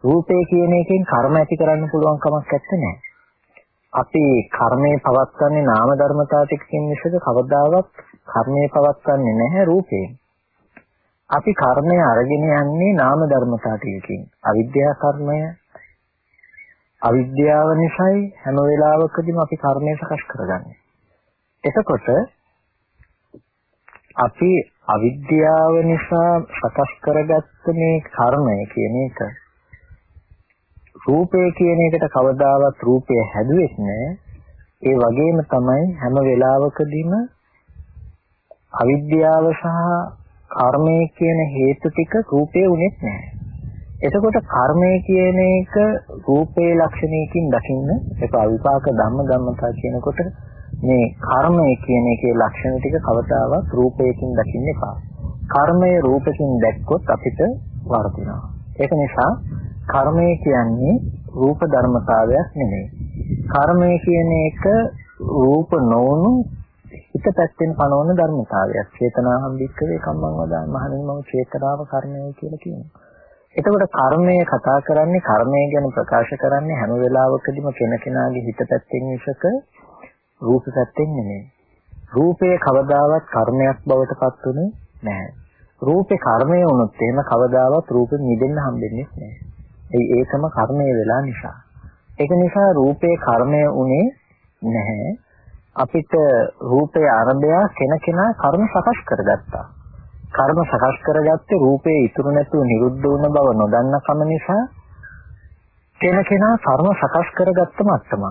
Speaker 1: රූපය කියන එකෙන් කර්ම ඇති කරන්න පුළුවන් කමක් නැත්තේ. අපි කර්මයේ පවත්න්නේ නාම ධර්මතා ටිකකින් මිසක කවදාවත් කර්මයේ පවත්න්නේ නැහැ රූපයෙන්. අපි කර්මය අරගෙන යන්නේ නාම ධර්මතා ටිකකින්. අවිද්‍යා කර්මය අවිද්‍යාව නිසායි හැම වෙලාවකදීම අපි කර්මය සකස් කරගන්නේ. එතකොට අපි අවිද්‍යාව නිසා සකස් කරගත්ත මේ කර්මය කියන එක රූපය කියන එකට කවදාවත් රූපය හැදුවෙත් නෑ. ඒ වගේම තමයි හැම වෙලාවකදීම අවිද්‍යාව සහ කර්මය කියන හේතු ටික රූපේ උනේත් නෑ. එතකොට කර්මය කියන එක රූපේ ලක්ෂණයකින් දකින්න එපා විපාක ධම්ම ධම්මතා කියනකොට මේ කර්මය කියන එකේ ලක්ෂණ ටික කවදාවත් රූපයකින් දකින්න එපා. කර්මය රූපකින් දැක්කොත් අපිට වර්ධිනවා. ඒක නිසා කර්මය කියන්නේ රූප ධර්මතාවයක් නෙමෙයි. කර්මය කියන එක රූප නොවුණු හිත පැත්තෙන් පනවන ධර්මතාවයක්. චේතනාහම් වික්කවේ කම්මං වදා මහණෙනි මම චේතනාව කර්මය කියලා කියනවා. එතකොට කර්මය කතා කරන්නේ කර්මය ගැන ප්‍රකාශ කරන්නේ හැම වෙලාවකදීම කෙනකෙනාගේ හිත පැත්තෙන් මිසක රූප පැත්තෙන් නෙමෙයි. රූපය කවදාවත් කර්මයක් බවට පත්ුනේ නැහැ. රූපේ කර්මය වුණොත් එහෙම කවදාවත් රූපෙ මිදෙන්න හම්බෙන්නේ නැහැ. ඒ ඒකම කර්මය වෙලා නිසා. ඒක නිසා රූපේ කර්මය උනේ නැහැ. අපිට රූපය අරබය කෙනකෙනා කර්ම සකස් කරගත්තා. කර්ම සකස් කරගත්තේ රූපේ ඉතුරු නැතුව නිරුද්ධ වුණ බව නොදන්න කම නිසා කෙනකෙනා කර්ම සකස් කරගත්ත මට්ටම.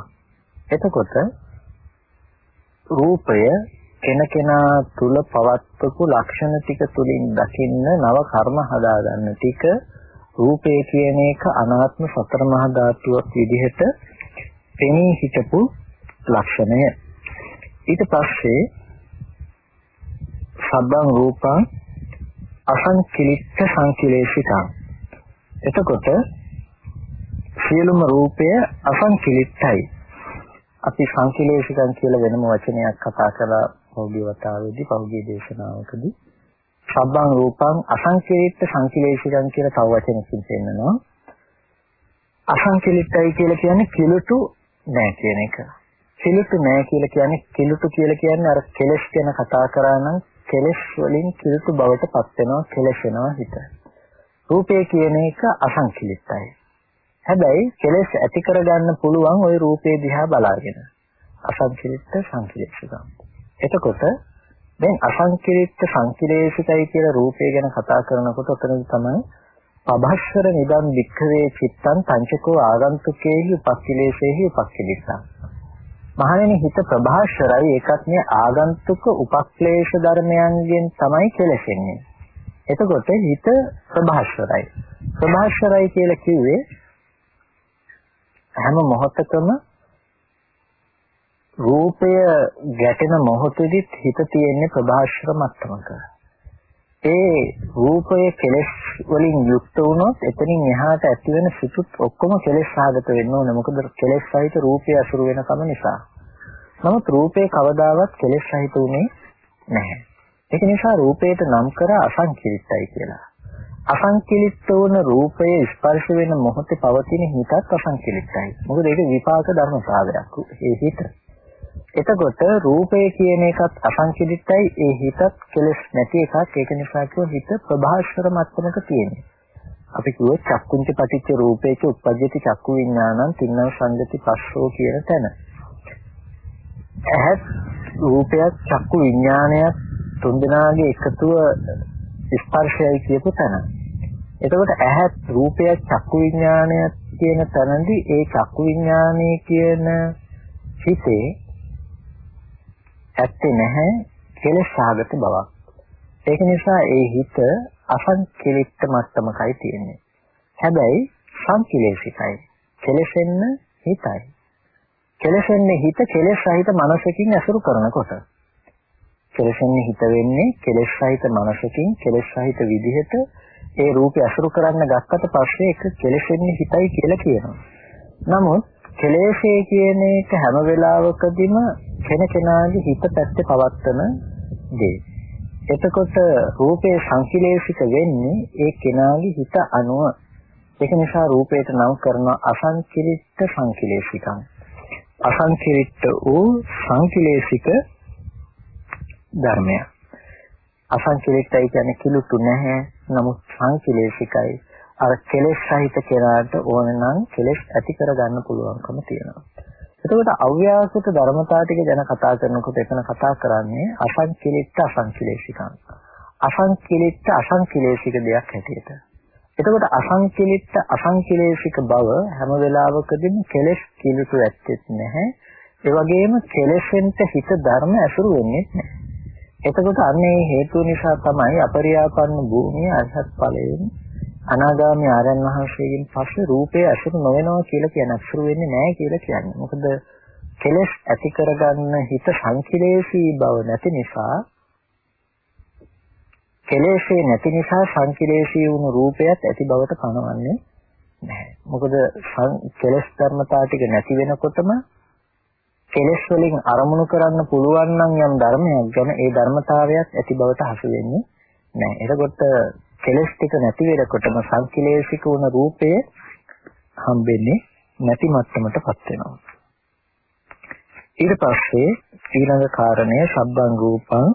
Speaker 1: එතකොට රූපය කෙනකෙනා තුල පවත්වපු ලක්ෂණ ටික තුලින් දකින්න නව කර්ම හදාගන්න ටික රූපය කියන එක අනාත්ම සතර මහා ධාතුවක් විදිහට පෙනී හිටපු ලක්ෂණය. ඊට පස්සේ සබ්බං රූපං අසංකිලිට සංකිලේශිතං. එතකොට සියලුම රූපය අසංකිලිටයි. අපි සංකිලේශිතං කියලා වෙනම වචනයක් කතා කළා පෞද්ගලික වතාවේදී පෞද්ගලික දේශනාවකදී සබ්බං රූපං අසංකේත සංකිලේශිකං කියලා තව වචනකින් පෙන්නනවා. අසංකලිතයි කියලා කියන්නේ කිලුටු නෑ කියන එක. කිලුටු නෑ කියලා කියන්නේ කිලුටු කියලා කියන්නේ අර කෙලස් ගැන කතා කරා නම් කෙලස් වලින් කිලුටු බවට පත් වෙනවා කෙලස් වෙනවා හිත. රූපය කියන එක අසංකලිතයි. හැබැයි කෙලස් ඇති කරගන්න පුළුවන් ওই රූපේ දිහා බලාගෙන. අසංකලිත සංකලිතකම්. එතකොට දැන් අසංකිරිත සංකිලේශිතයි කියලා රූපය ගැන කතා කරනකොට ඔතනදි තමයි පබස්සර නිදන් වික්ඛවේ චිත්තං පංචකෝ ආගන්තුකේහි උපක්ඛිලේශේහි උපක්ඛිලිස්සං මහණෙනි හිත ප්‍රභාෂරයි. ඒකත් මේ ආගන්තුක උපක්ලේශ ධර්මයන්ගෙන් තමයි කෙලෙසෙන්නේ. එතකොට හිත ප්‍රභාෂරයි. ප්‍රභාෂරයි කියලා කිව්වේ හැම මොහොතකම රූපය ගැටෙන මොහොතේදී හිත තියෙන්නේ ප්‍රභාෂර මට්ටමක. ඒ රූපය කෙලෙස් වලින් යුක්ත වුණොත් එතනින් එහාට ඇති වෙන සිතුත් ඔක්කොම කෙලෙස් සාගත වෙන්න ඕනේ. මොකද කෙලෙස් සහිත රූපය අසුරු වෙන කම නිසා. නමුත් රූපේ කවදාවත් කෙලෙස් සහිත උනේ නැහැ. ඒක නිසා රූපයට නම් කර අසංකිලිතයි කියලා. අසංකිලිත වන රූපය ස්පර්ශ වෙන මොහොතේ පවතින හිතත් අසංකිලිතයි. මොකද ඒක විපාක ධර්මතාවයක්. ඒ හිත. එතකොට රූපය කියන එකත් අසංකිලිතයි ඒ හිතත් කෙලස් නැති එකක් ඒක නිසා කිව්ව හිත ප්‍රභාෂර මට්ටමක තියෙනවා. අපි කිව්වොත් චක්කුන්ති පටිච්ච රූපේක උප්පජ්ජති චක්කු විඥානං තින්නං සංගති පස්සෝ කියන තැන. ඇහත් රූපයක් චක්කු විඥානයක් තුන්දෙනාගේ එකතුව ස්පර්ශයයි කියපු තැන. එතකොට ඇහත් රූපයක් චක්කු විඥානයක් කියන තැනදී ඒ චක්කු විඥානයේ කියන හිතේ ඇත්තේ නැහැ කෙලෙස් සාගත බවක්. ඒක නිසා ඒ හිත අසංකලිට මට්ටමකයි තියෙන්නේ. හැබැයි සංකලේශිකයි. කෙලෙසෙන්න හිතයි. කෙලෙසෙන්නේ හිත කෙලෙස් සහිත මනසකින් ඇසුරු කරනකොට. කෙලෙසෙන්නේ හිත වෙන්නේ කෙලෙස් සහිත මනසකින් කෙලෙස් සහිත විදිහට ඒ රූපය අසුරු කරන්න ගත්තට පස්සේ ඒක කෙලෙසෙන්නේ හිතයි කියලා කියනවා. නමුත් කෙලෙසේ කියන එක හැම වෙලාවකදීම කෙනකෙනාගේ හිත පැත්තේ පවත්තන දේ. එතකොට රූපේ සංකිලේශික වෙන්නේ ඒ කෙනාගේ හිත අනුව. ඒක නිසා රූපයට නම් කරන අසංකිලිට සංකිලේශිකං. අසංකිලිට වූ සංකිලේශික ධර්මයක්. අසංකලිතයි කියන්නේ කිලුතු නැහැ. නමුත් සංකලේශිකයි. අර කෙලෙස් සහිත කෙනාට ඕන නම් කෙලෙස් ඇති කරගන්න පුළුවන්කම තියෙනවා. එතකොට අව්‍යාසක ධර්මතා ටික ගැන කතා කරනකොට එතන කතා කරන්නේ අසංකලිත අසංකලේශිකං. අසංකලිත අසංකලේශික දෙයක් හැටියට. එතකොට අසංකලිත අසංකලේශික බව හැම වෙලාවකදීම කෙලෙස් කිලුතු ඇත්තෙත් නැහැ. ඒ වගේම කෙලෙසෙන්ට හිත ධර්ම ඇසුරු වෙන්නේ නැහැ. එතකොට අන්නේ හේතු නිසා තමයි අපරියාපන්න භූමිය අරහත් ඵලයෙන් අනාගාමී ආරයන් වහන්සේගෙන් පස්සේ රූපය අසුරු නොවෙනවා කියලා කියන අසුරු වෙන්නේ නැහැ කියලා කියන්නේ. මොකද කෙලස් ඇති කරගන්න හිත සංකිලේශී බව නැති නිසා කෙලෙසේ නැති නිසා සංකිලේශී වුණු රූපයත් ඇති බවට පනවන්නේ නැහැ. මොකද කෙලස් ධර්මතා ටික නැති වෙනකොටම කෙලෙස් වලින් අරමුණු කරන්න පුළුවන් නම් යම් ධර්මයක් ගැන ඒ ධර්මතාවයක් ඇති බවට හසු වෙන්නේ නැහැ. එතකොට කෙලෙස් ටික නැති වෙනකොටම සංකිලේශික වුණ රූපය හම්බෙන්නේ නැති මට්ටමටපත් වෙනවා. ඊට පස්සේ ඊළඟ කාරණය සබ්බං රූපං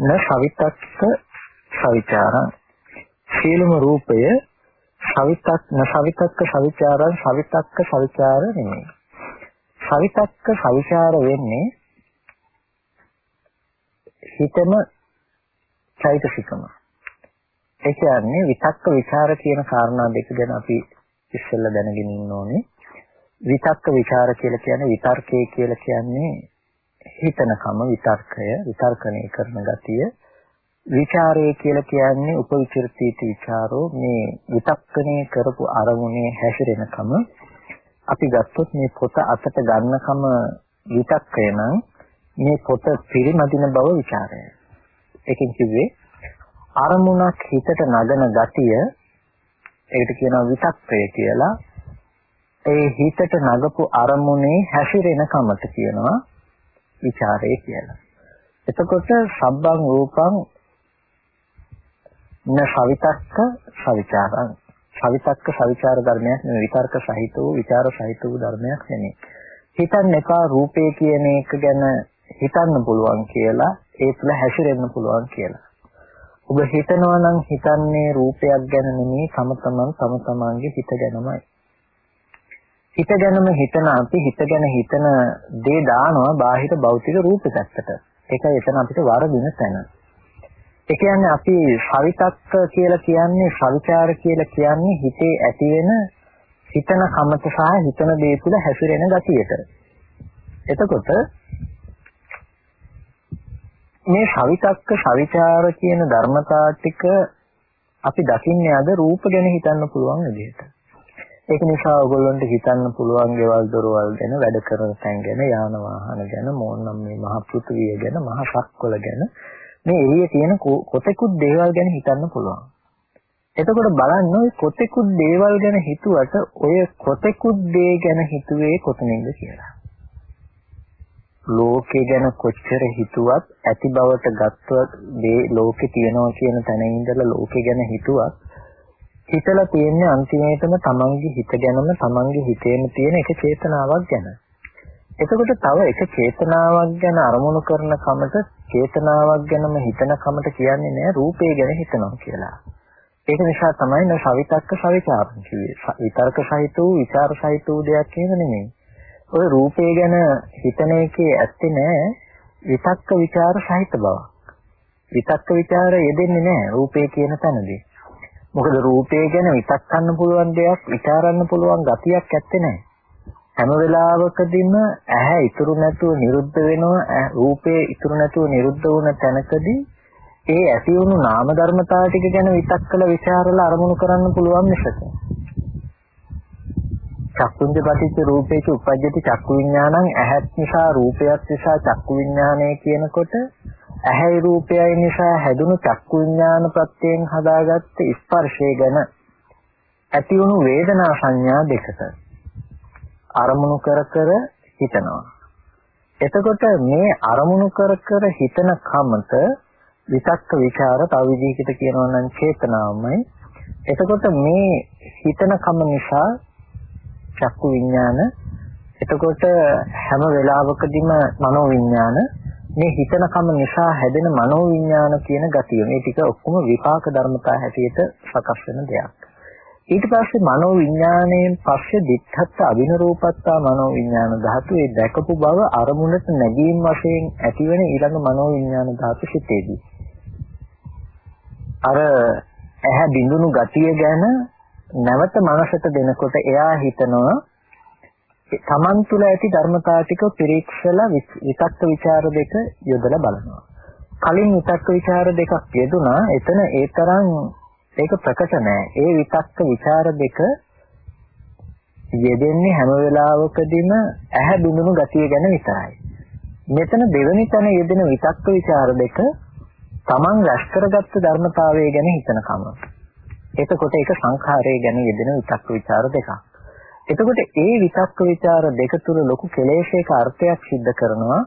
Speaker 1: න සවිතක්ක සවිචාරං සීලම රූපය සවිතක් න සවිතක්ක සවිචාරං සවිතක්ක සවිචාර නෙමෙයි. සවිතක්ක සවිචාර වෙන්නේ හිතම චෛතසිකම. ඒ කියන්නේ විතක්ක ਵਿਚාර කියන කාරණා දෙක ගැන අපි ඉස්සෙල්ලා දැනගෙන ඉන්න ඕනේ. විතක්ක ਵਿਚාර කියලා කියන්නේ විතර්කය කියලා කියන්නේ හිතනකම විතර්කය, විතර්කණය කරන ගතිය. විචාරය කියලා කියන්නේ උපවිචර්තීති විචාරෝ මේ විතක්කණය කරපු අරමුණේ හැසිරෙනකම අපි ගත්තොත් මේ පොත අතට ගන්නකම විතක්කය නම් මේ පොත පිරිමදින බව විචාරය. ඒකෙන් කිව්වේ අරමුණක් හිතට නගන ගතිය ඒකට කියනවා විතක්කය කියලා. ඒ හිතට නගපු අරමුණේ හැසිරෙන කමට කියනවා ਵਿਚාරය කියලා. එතකොට සබ්බං රූපං න සවිතක්ක සවිචාරං සවිතක්ක සවිචාර ධර්මයක් නෙවෙයි විතර්ක සහිත වූ විචාර සහිත වූ ධර්මයක් නෙමෙයි. හිතන්න එපා රූපේ කියන එක ගැන හිතන්න පුළුවන් කියලා ඒ තුළ හැසිරෙන්න පුළුවන් කියලා. ඔබ හිතනවා නම් හිතන්නේ රූපයක් ගැන නෙමෙයි තම තමන් තම තමන්ගේ හිත ගැනමයි. හිත ගැනම හිතන අපි හිත ගැන හිතන දේ දානවා බාහිර භෞතික රූප පැත්තට. ඒකයි එතන අපිට වරදින තැන. ඒ කියන්නේ අපි සවිතක්ක කියලා කියන්නේ සවිචාර කියලා කියන්නේ හිතේ ඇති වෙන හිතන කමත සහ හිතන දේ තුළ හැසිරෙන ගතියට. එතකොට මේ සවිතක්ක සවිචාර කියන ධර්මතා ටික අපි දකින්නේ අද රූප ගැන හිතන්න පුළුවන් විදිහට. ඒක නිසා ඔයගොල්ලන්ට හිතන්න පුළුවන් ගෙවල් දොරවල් ගැන වැඩ කරන තැන් ගැන යාන වාහන ගැන මොනනම් මේ මහ පෘථිවිය ගැන මහ සක්වල ගැන මේ එළියේ තියෙන කොතෙකුත් දේවල් ගැන හිතන්න පුළුවන්. එතකොට බලන්න ඔය කොතෙකුත් දේවල් ගැන හිතුවට ඔය කොතෙකුත් දේ ගැන හිතුවේ කොතනින්ද කියලා. ලෝකේ ගැන කොච්චර හිතුවත් ඇති බවට ගත්තවත් දේ ලෝකේ තියෙනවා කියන තැන ඉඳලා ලෝකේ ගැන හිතුවත් හිතලා තියෙන්නේ අන්තිමේටම තමන්ගේ හිත ගැනම තමන්ගේ හිතේම තියෙන එක චේතනාවක් ගැන. එතකොට තව එක චේතනාවක් ගැන අරමුණු කරන කමට චේතනාවක් ගැනම හිතන කමට කියන්නේ නෑ රූපේ ගැන හිතනවා කියලා. ඒක නිසා තමයි න සවිතක්ක සවිචාරණ කිව්වේ. විතර්ක සහිත වූ විචාර සහිත වූ දෙයක් කියන නෙමෙයි. ඔය රූපේ ගැන හිතන එකේ ඇත්තේ නෑ විතක්ක විචාර සහිත බවක්. විතක්ක විචාර යෙදෙන්නේ නෑ රූපේ කියන තැනදී. මොකද රූපේ ගැන විතක්කන්න පුළුවන් දෙයක් විචාරන්න පුළුවන් ගතියක් ඇත්තේ නෑ. හැම වෙලාවකදීම ඇහැ ඉතුරු නැතුව නිරුද්ධ වෙනවා රූපේ ඉතුරු නැතුව නිරුද්ධ වුණ තැනකදී ඒ ඇති වුණු නාම ධර්මතා ටික ගැන විතක් කළ ਵਿਚාරලා අරමුණු කරන්න පුළුවන් මිසක චක්කුංජ පටිච්ච රූපේච උපජ්ජති චක්කු විඥානං ඇහත් නිසා රූපයත් නිසා චක්කු විඥානය කියනකොට ඇහැයි රූපයයි නිසා හැදුණු චක්කු විඥාන ප්‍රත්‍යයෙන් හදාගත්ත ස්පර්ශය ගැන ඇති වුණු වේදනා සංඥා දෙකට අරමුණු කර කර හිතනවා එතකොට මේ අරමුණු කර කර හිතන කමත විතක්ක ਵਿਚාර තව විදිහකට කියනවා නම් චේතනාවමයි. එතකොට මේ හිතන කම නිසා චක්කු විඥාන. එතකොට හැම වෙලාවකදීම මනෝ විඥාන මේ හිතන කම නිසා හැදෙන මනෝ විඥාන කියන ගතිය. මේ ටික ඔක්කොම විපාක ධර්මතා හැටියට සකස් වෙන දෙයක්. ඊට පස්සේ මනෝ විඥාණයෙන් පස්සේ දිත්තත් අවිනරූපත්තා මනෝ විඥාන ධාතු ඒ දැකපු බව අරමුණට නැගීම් වශයෙන් ඇතිවෙන ඊළඟ මනෝ විඥාන ධාතු සිටේදී අර ඇහැ බිඳුණු ගතිය ගැන නැවත මනසට දෙනකොට එයා හිතනවා තමන් තුළ ඇති ධර්මතා ටික පිරික්සලා විතක්ක ਵਿਚාර දෙක යොදලා බලනවා. කලින් විතක්ක ਵਿਚාර දෙකක් යෙදුනා එතන ඒ තරම් ඒක ප්‍රකට නෑ. ඒ විතක්ක ਵਿਚාර දෙක යෙදෙන්නේ හැම වෙලාවකදීම ඇහැ බිඳුණු ගතිය ගැන විතරයි. මෙතන දෙවෙනි තැන යෙදෙන විතක්ක ਵਿਚාර දෙක තමන් රැස් කරගත්තු ධර්මතාවය ගැන හිතන කම. එතකොට ඒක සංඛාරය ගැන යෙදෙන විතක්ක ਵਿਚාර දෙකක්. එතකොට ඒ විතක්ක ਵਿਚාර දෙක තුල ලොකු කෙලෙෂයක අර්ථයක් සිද්ධ කරනවා.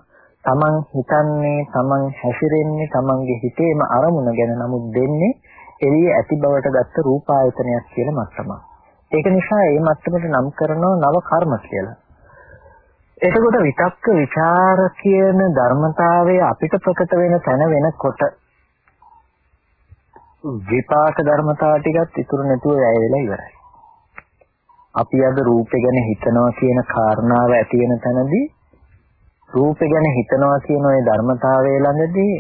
Speaker 1: තමන් හිතන්නේ, තමන් හැසිරෙන්නේ, තමන්ගේ හිතේම අරමුණ ගැන නමුත් දෙන්නේ එළිය ඇති බවට ගත්ත රූපායතනයක් කියලා මට්ටමක්. ඒක නිසා ඒ මට්ටමට නම් කරනවා නව කර්ම කියලා. එතකොට විතක්ක ਵਿਚාර කියන ධර්මතාවය අපිට ප්‍රකට වෙන තැන වෙනකොට විපාක ධර්මතාව ටිකත් ඉතුරු නැතුව වැය වෙලා ඉවරයි. අපි අද රූපේ ගැන හිතනවා කියන කාරණාව ඇති වෙන තැනදී රූපේ ගැන හිතනවා කියන ওই ධර්මතාවය ළඟදී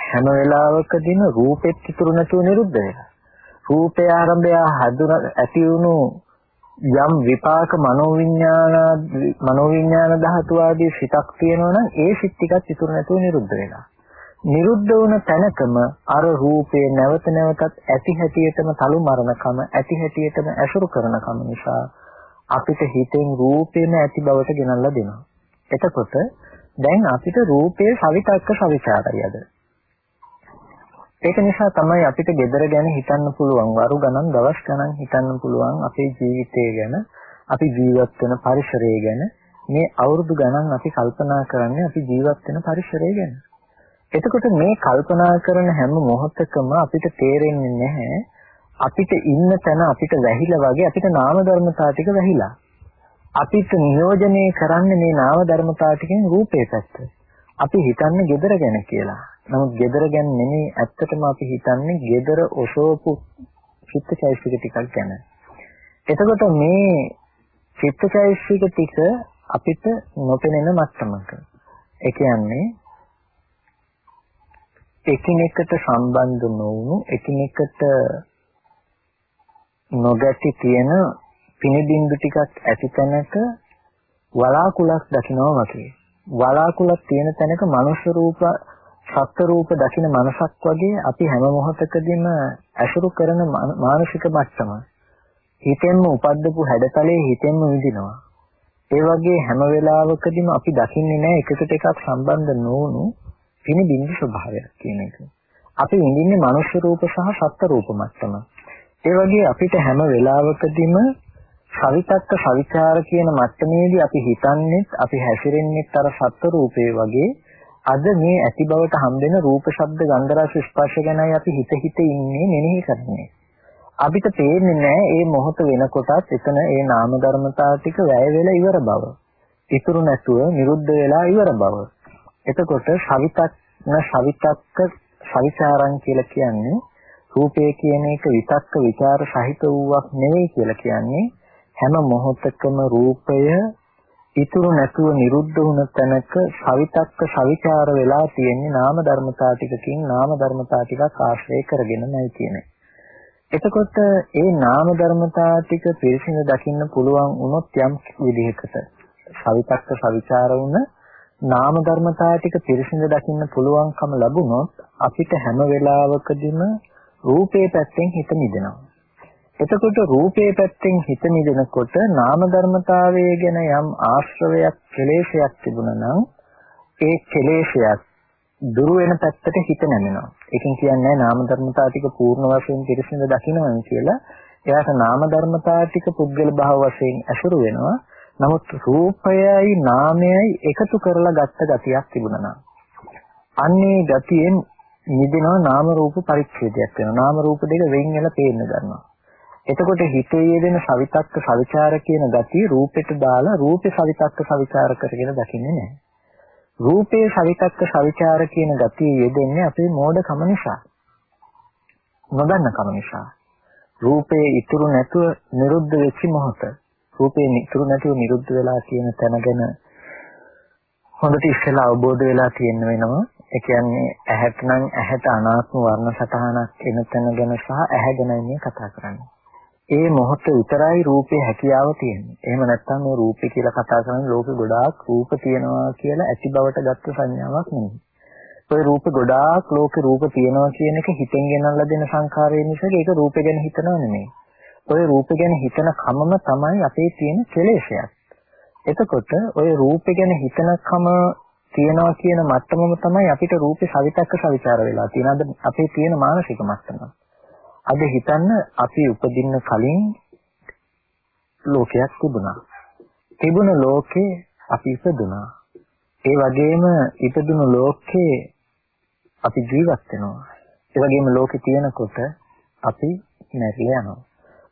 Speaker 1: හැම වෙලාවකදීම රූපෙත් ඉතුරු නැතුව නිරුද්ධ වෙනවා. රූපය ආරම්භය හඳුන ඇති වුණු යම් විපාක මනෝවිඤ්ඤාණ මනෝවිඤ්ඤාණ ධාතු ආදී සිතක් තියෙනවා නම් ඒ සිත් ටිකත් ඉතුරු නැතුව නිරුද්ධ වෙනවා. නිරුද්ධ වුණ තැනකම අර රූපේ නැවත නැවතත් ඇති හැටියටම තලු මරණකම ඇති හැටියටම ඇසුරු කරනකම නිසා අපිට හිතෙන් රූපේම ඇති බවට ගෙනල්ලා දෙනවා. එතකොට දැන් අපිට රූපයේ සවිතක්ක සවිචාරය අද ඒක නිසා තමයි අපිට gedara ගැන හිතන්න පුළුවන් වරු ගණන් දවස් ගණන් හිතන්න පුළුවන් අපේ ජීවිතය ගැන අපි ජීවත් වෙන පරිසරය ගැන මේ අවුරුදු ගණන් අපි කල්පනා කරන්නේ අපි ජීවත් වෙන පරිසරය ගැන. එතකොට මේ කල්පනා කරන හැම මොහොතකම අපිට තේරෙන්නේ නැහැ අපිට ඉන්න තැන අපිට වැහිලා වගේ අපිට නාම ධර්මතා ටික වැහිලා. අපිට නියෝජනය කරන්නේ මේ නාම ධර්මතා ටිකෙන් රූපේ පැත්ත. අපි හිතන්නේ gedara ගැන කියලා. නමුත් gedara ගැන නෙමෙයි ඇත්තටම අපි හිතන්නේ gedara ඔසෝපු චිත්තචෛසික ටිකක් ගැන. එතකොට මේ චිත්තචෛසික ටික අපිට නොපෙනෙන මට්ටමක. ඒ කියන්නේ එකිනෙකට සම්බන්ධ නොවුණු එකිනෙකට නොගැටි තියෙන පිනිබින්දු ටිකක් ඇති තැනක වලාකුලක් දකිනවා වගේ. වලාකුලක් තියෙන තැනක මනුෂ්‍ය රූප සත්ත්ව රූප දකින මනසක් වගේ අපි හැම මොහොතකදීම ඇසුරු කරන මානසික මට්ටම හිතෙන්ම උපද්දපු හැඩතලයේ හිතෙන්ම විඳිනවා. ඒ වගේ හැම වෙලාවකදීම අපි දකින්නේ නැහැ එකකට එකක් සම්බන්ධ නොවුණු පින බින්දු ස්වභාවයක් කියන එක. අපි විඳින්නේ මනුෂ්‍ය රූප සහ සත්ත්ව රූප මට්ටම. ඒ වගේ අපිට හැම වෙලාවකදීම සවිතක්ක සවිචාර කියන මට්ටමේදී අපි හිතන්නේ අපි හැසිරෙන්නේ අර සත්ත්ව රූපේ වගේ අද මේ ඇති බවට හම්බෙන රූප ශබ්ද ගන්ධ රස ස්පර්ශ ගැනයි අපි හිත හිත ඉන්නේ මෙනෙහි කරන්නේ. අපිට පේන්නේ නැහැ මේ මොහොත වෙනකොටත් එතන ඒ නාම ධර්මතා ටික වැය වෙලා ඉවර බව. ඉතුරු නැතුව නිරුද්ධ වෙලා ඉවර බව. එතකොට සවිතක්න සවිතක්ක සවිචාරං කියලා කියන්නේ රූපය කියන එක විතක්ක ਵਿਚාර සහිත වූවක් නෙවෙයි කියලා කියන්නේ හැම මොහොතකම රූපය ඉතුරු නැතුව නිරුද්ධ වුණ තැනක සවිතක්ක සවිචාර වෙලා තියෙන්නේ නාම ධර්මතා ටිකකින් නාම ධර්මතා ටිකක් ආශ්‍රය කරගෙනයි කියන්නේ. එතකොට ඒ නාම ධර්මතා ටික පිරිසිදු දකින්න පුළුවන් වුණොත් යම් විදිහකට සවිතක්ක සවිචාර වුණ නාම ධර්මතා ටික පිරිසිඳ දකින්න පුළුවන්කම ලැබුණොත් අපිට හැම වෙලාවකදීම රූපේ පැත්තෙන් හිත මිදෙනවා. එතකොට රූපේ පැත්තෙන් හිත මිදෙනකොට නාම ධර්මතාවයේ ගැන යම් ආශ්‍රවයක් කෙලේශයක් තිබුණා නම් ඒ කෙලේශයක් දුරු වෙන පැත්තට හිත නැමෙනවා. ඒකෙන් කියන්නේ නාම ධර්මතා ටික පූර්ණ වශයෙන් පිරිසිඳ දකින්නවයි කියලා. එයාට නාම ධර්මතා ටික පුද්ගල භාව වශයෙන් ඇසුරු වෙනවා. නමුත් රූපයයි නාමයයි එකතු කරලා ගත්ත ගතියක් තිබුණා නම් අන්නේ ගතියෙන් නිදෙනවා නාම රූප පරිච්ඡේදයක් වෙනවා. නාම රූප දෙක වෙන් වෙලා පේන්න ගන්නවා. එතකොට හිතේ යෙදෙන සවිතක්ක සවිචාර කියන ගතිය රූපෙට දාලා රූපේ සවිතක්ක සවිචාර කරගෙන දකින්නේ නැහැ. රූපේ සවිතක්ක සවිචාර කියන ගතිය යෙදෙන්නේ අපේ මෝඩකම නිසා. නොදන්න කම නිසා. රූපේ ඉතුරු නැතුව නිරුද්ධ වෙච්ච මොහොත. රූපේ ඉතුරු නැතුව නිරුද්ධ වෙලා කියන තැන ගැන හොඳට ඉස්සෙල්ලා අවබෝධ වෙලා තියෙන්න වෙනවා. ඒ කියන්නේ ඇහැට නම් ඇහැට අනාත්ම වර්ණ සටහනක් එන තැන ගැන සහ ඇහැ ගැන මේ කතා කරන්නේ. ඒ මොහොත විතරයි රූපේ හැකියාව තියෙන්නේ. එහෙම නැත්නම් මේ රූපේ කියලා කතා කරන්නේ ලෝකෙ ගොඩාක් රූප තියෙනවා කියලා ඇති බවට ගත්ත සංඥාවක් නෙමෙයි. ඔය රූප ගොඩාක් ලෝකේ රූප තියෙනවා කියන එක හිතෙන් ගෙනල්ලා දෙන සංඛාරය නිසා ඒක රූපේ ගැන හිතනව නෙමෙයි. ඔය රූපේ ගැන හිතන කමම තමයි අපේ තියෙන කෙලෙසයක්. එතකොට ඔය රූපේ ගැන හිතන කම තියනවා කියන මට්ටමම තමයි අපිට රූපේ සවිතක්ක සවිචාර වෙලා තියෙන අපේ තියෙන මානසික මට්ටම. අද හිතන්න අපි උපදින්න කලින් ලෝකයක් තිබුණා. තිබුණ ලෝකේ අපි ඉපදුනා. ඒ වගේම ඉපදුණු ලෝකේ අපි ජීවත් වෙනවා. ඒ වගේම ලෝකේ තියෙනකොට අපි මැරිලා යනවා.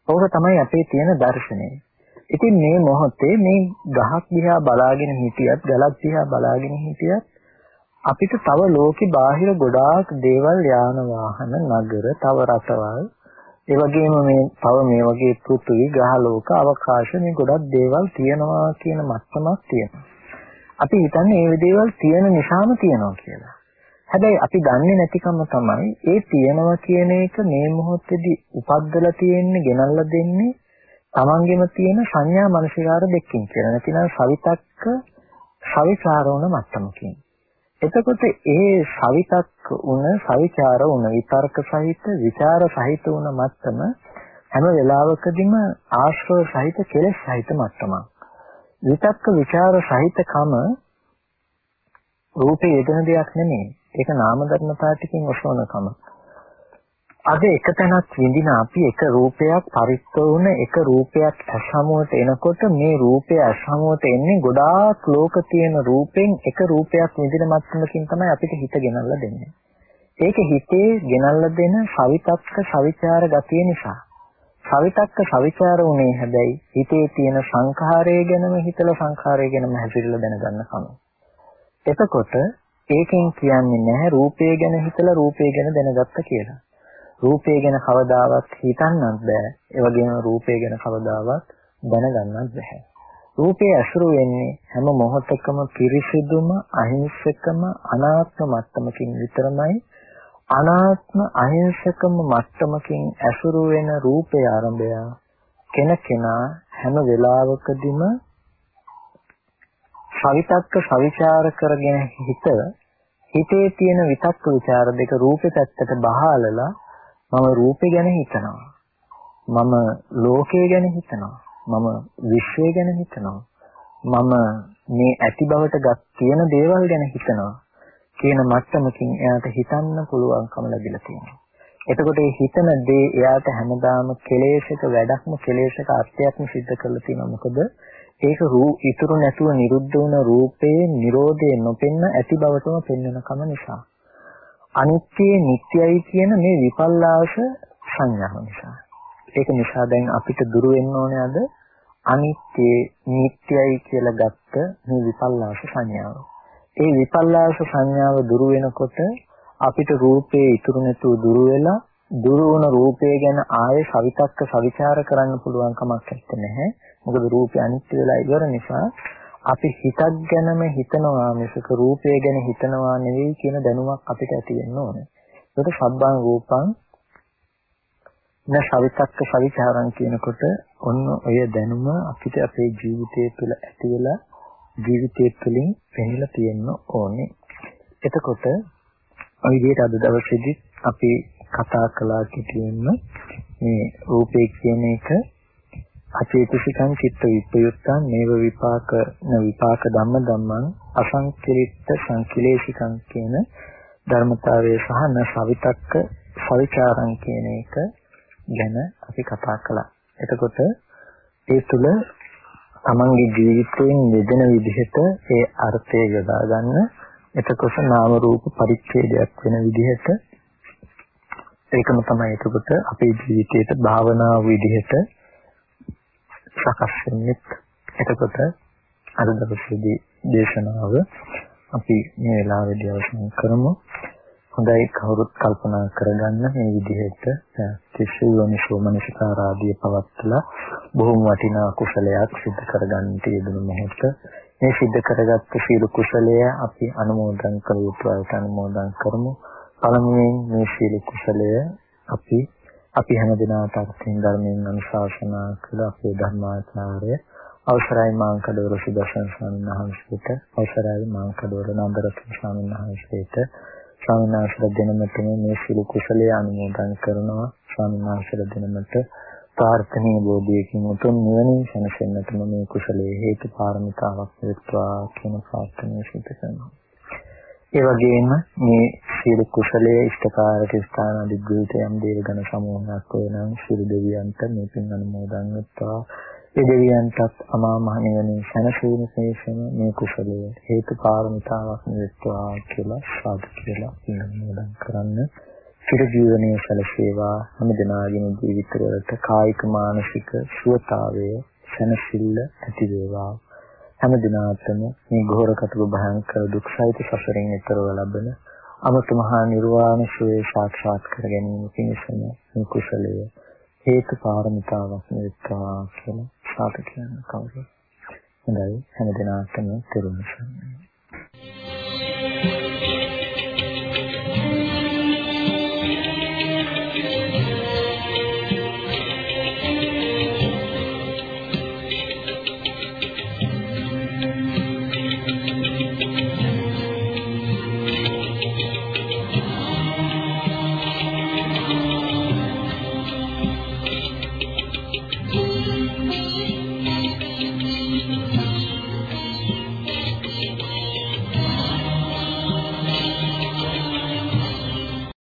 Speaker 1: ඕක තමයි අපේ තියෙන දර්ශනය. ඉතින් මේ මොහොතේ මේ ගහක් දිහා බලාගෙන හිටියත්, ගලක් දිහා බලාගෙන හිටියත් අපිට තව ලෝකේ බාහිර ගොඩාක් දේවල් යාන වාහන නගර තව රටවල් ඒ වගේම මේ තව මේ වගේ පෘථිවි ග්‍රහ ලෝක අවකාශ මේ ගොඩක් දේවල් තියෙනවා කියන මට්ටමක් තියෙනවා. අපි හිතන්නේ මේ දේවල් තියෙන නිසාම තියෙනවා කියලා. හැබැයි අපි දන්නේ නැතිකම තමයි ඒ තියෙනවා කියන එක මේ මොහොතේදී උපද්දලා තියෙන්නේ ගෙනල්ලා දෙන්නේ තමන්ගෙම තියෙන සංඥා මනසිකාර දෙකකින් කියලා. නැතිනම් සවිතක්ක සවිචාරෝණ මට්ටමකින්. එතකොට ඒ සවිතක් උන සවිචාර උන විතර්ක සහිත විචාර සහිත උන මත්තම හැම වෙලාවකදීම ආශ්‍රව සහිත කෙලෙස් සහිත මත්තමක් විතක්ක විචාර සහිතකම රූපේ යෙදෙන දෙයක් නෙමෙයි ඒක නාම ධර්මතා ටිකෙන් ඔසවනකම අද එක තැනක් විඳින අපි එක රූපයක් පරිත්ත වුණ එක රූපයක් අසමුවට එනකොට මේ රූපය අසමුවට එන්නේ ගොඩාක් ලෝක තියෙන රූපෙන් එක රූපයක් විඳින මට්ටමකින් තමයි අපිට හිත ගෙනල්ලා දෙන්නේ. ඒක හිතේ ගෙනල්ලා දෙන සවිතක්ක සවිචාර ගතිය නිසා. සවිතක්ක සවිචාර උනේ හැබැයි හිතේ තියෙන සංඛාරය ගැනම හිතලා සංඛාරය ගැනම හැසිරෙලා දැනගන්න කම. එතකොට ඒකෙන් කියන්නේ නැහැ රූපය ගැන හිතලා රූපය ගැන දැනගත්ත කියලා. රූපය ගැන කවදාවත් හිතන්නත් බෑ. ඒ වගේම රූපය ගැන කවදාවත් දැනගන්නත් බෑ. රූපේ අසුරු වෙන්නේ හැම මොහොතකම පිරිසිදුම අහිංසකම අනාත්ම මට්ටමකින් විතරමයි අනාත්ම අහිංසකම මට්ටමකින් ඇසුරු වෙන රූපය ආරම්භය කෙනකෙනා හැම වෙලාවකදීම සවිතක්ක සවිචාර කරගෙන හිත හිතේ තියෙන විතක්ක ਵਿਚාර දෙක රූපේ පැත්තට බහාලලා මම රූපේ ගැන හිතනවා. මම ලෝකය ගැන හිතනවා. මම විශ්වය ගැන හිතනවා. මම මේ ඇති බවට ගත් තියෙන දේවල් ගැන හිතනවා. කියන මට්ටමකින් එයාට හිතන්න පුළුවන්කම ලැබිලා තියෙනවා. එතකොට මේ හිතන දේ එයාට හැමදාම කෙලෙසක වැඩක්ම කෙලෙසක අර්ථයක්ම සිද්ධ කරලා තියෙනවා. මොකද ඒක රූ ඉතුරු නැතුව නිරුද්ධ වුණ රූපේ Nirodhe නොපෙන්න ඇති බවටම පෙන්වන කම නිසා. අනිත්‍ය නිට්ටයයි කියන මේ විපල්ලාස සංඥාව නිසා. ඒක නිසා දැන් අපිට දුරු වෙන්න ඕනේ අද අනිත්‍ය නිට්ටයයි කියලා ගත්ත මේ විපල්ලාස සංඥාව. ඒ විපල්ලාස සංඥාව දුරු වෙනකොට අපිට රූපේ ඉතුරු නැතුව දුරු වෙලා දුරු වුණ රූපය ගැන ආයේ සවිතක්ක සවිචාර කරන්න පුළුවන් කමක් නැත්තේ. මොකද රූපය අනිත්‍ය වෙලා ඉවර නිසා අපි හිතක් ගැනම හිතනවා මිසක රූපය ගැන හිතනවා නෙවෙයි කියන දැනුමක් අපිට ඇති වෙන්න ඕනේ. ඒකට සබ්බං රූපං න සවිතක්ක සවිචාරං කියනකොට ඔන්න ඔය දැනුම අපිට අපේ ජීවිතය තුළ ඇති වෙලා ජීවිතය තුළින් පෙන්නලා තියෙන්න ඕනේ. එතකොට ඔය විදිහට අද දවසේදී අපි කතා කළා කියෙන්න මේ රූපේ කියන එක අචේතසිකං චිත්ත විපයුත්තං මේව විපාක න විපාක ධම්ම ධම්මං අසංකිරිට සංකිලේශිකං කියන ධර්මතාවය සහ න සවිතක්ක සවිචාරං කියන එක ගැන අපි කතා කළා. එතකොට ඒ තුල තමන්ගේ ජීවිතයෙන් යෙදෙන විදිහට ඒ අර්ථය යොදා ගන්න එතකොට නාම රූප පරිච්ඡේදයක් වෙන විදිහට ඒකම තමයි එතකොට අපේ ජීවිතේට භාවනාව විදිහට සකස් වෙන්නේ. එතකොට අද දවසේදී දේශනාව අපි මේ වෙලාවේදී අවසන් කරමු. හොඳයි කවුරුත් කල්පනා කරගන්න මේ විදිහට තිස්සුවනිසෝ මනසිකාරාදී පවත්තලා බොහොම වටිනා කුසලයක් සිදු කරගන්න තියෙන මොහොත මේ සිදු කරගත්ත සීල කුසලය අපි අනුමෝදන් කළ යුතුයි අනුමෝදන් කරමු පළමුවෙන් මේ සීල කුසලය අපි අපි හැමදිනාට අර්ථයෙන් ධර්මයෙන් අනුශාසනා කළ අපේ ධර්මාචාර්ය අවසරයි මාංකඩවර සුදර්ශන ස්වාමීන් වහන්සේට අවසරයි මාංකඩවර නන්දරත්න ස්වාමීන් වහන්සේට. ස්වාමීන් වහන්සේලා දෙනමට මේ සීල කුසලයේ අනුමෝදන් කරනවා. ස්වාමීන් වහන්සේලා දෙනමට ප්‍රාර්ථනීය බෝධියකින් උතුම් නිවනින් සැනසෙන්නටම මේ කුසලයේ හේතු පාරමිතාවක් වෙත්වා කියන ප්‍රාර්ථනාව සිදු කරනවා. ඒ වගේම මේ සියලු කුසලයේ ඉෂ්ඨකාරක ස්ථාන අධිග්‍රහිත යම් දේවගණ සමූහයක් වෙනම් සියලු දෙවියන්ට මේ පින් අනුමෝදන් වෙත්වා. ඒ දෙවියන්ටත් අමා මහ නිවනින් සැනසීම සේසම මේ කුසලය හේතු පාරමිතාවක් වෙත්වා කියලා සාදු කියලා පින් අනුමෝදන් කරන්න. චිර ජීවනයේ සැලසේවා. හැම දිනාගේම ජීවිතවලට කායික මානසික සුවතාවය සැනසෙල්ල ඇති වේවා හැම දිනාටම මේ ගෝර කටළු භයංකර දුක් සහිත සසරෙන් එතරව ලබන අමත මහා නිර්වාණ සුවේ සාක්ෂාත් කර ගැනීම පිණිසම මේ කුසලය හේතු පාරමිතාවක් වෙත්වා කියලා සාත කියන කවුරු. හොඳයි හැම දිනාටම තෙරුවන් සරණයි.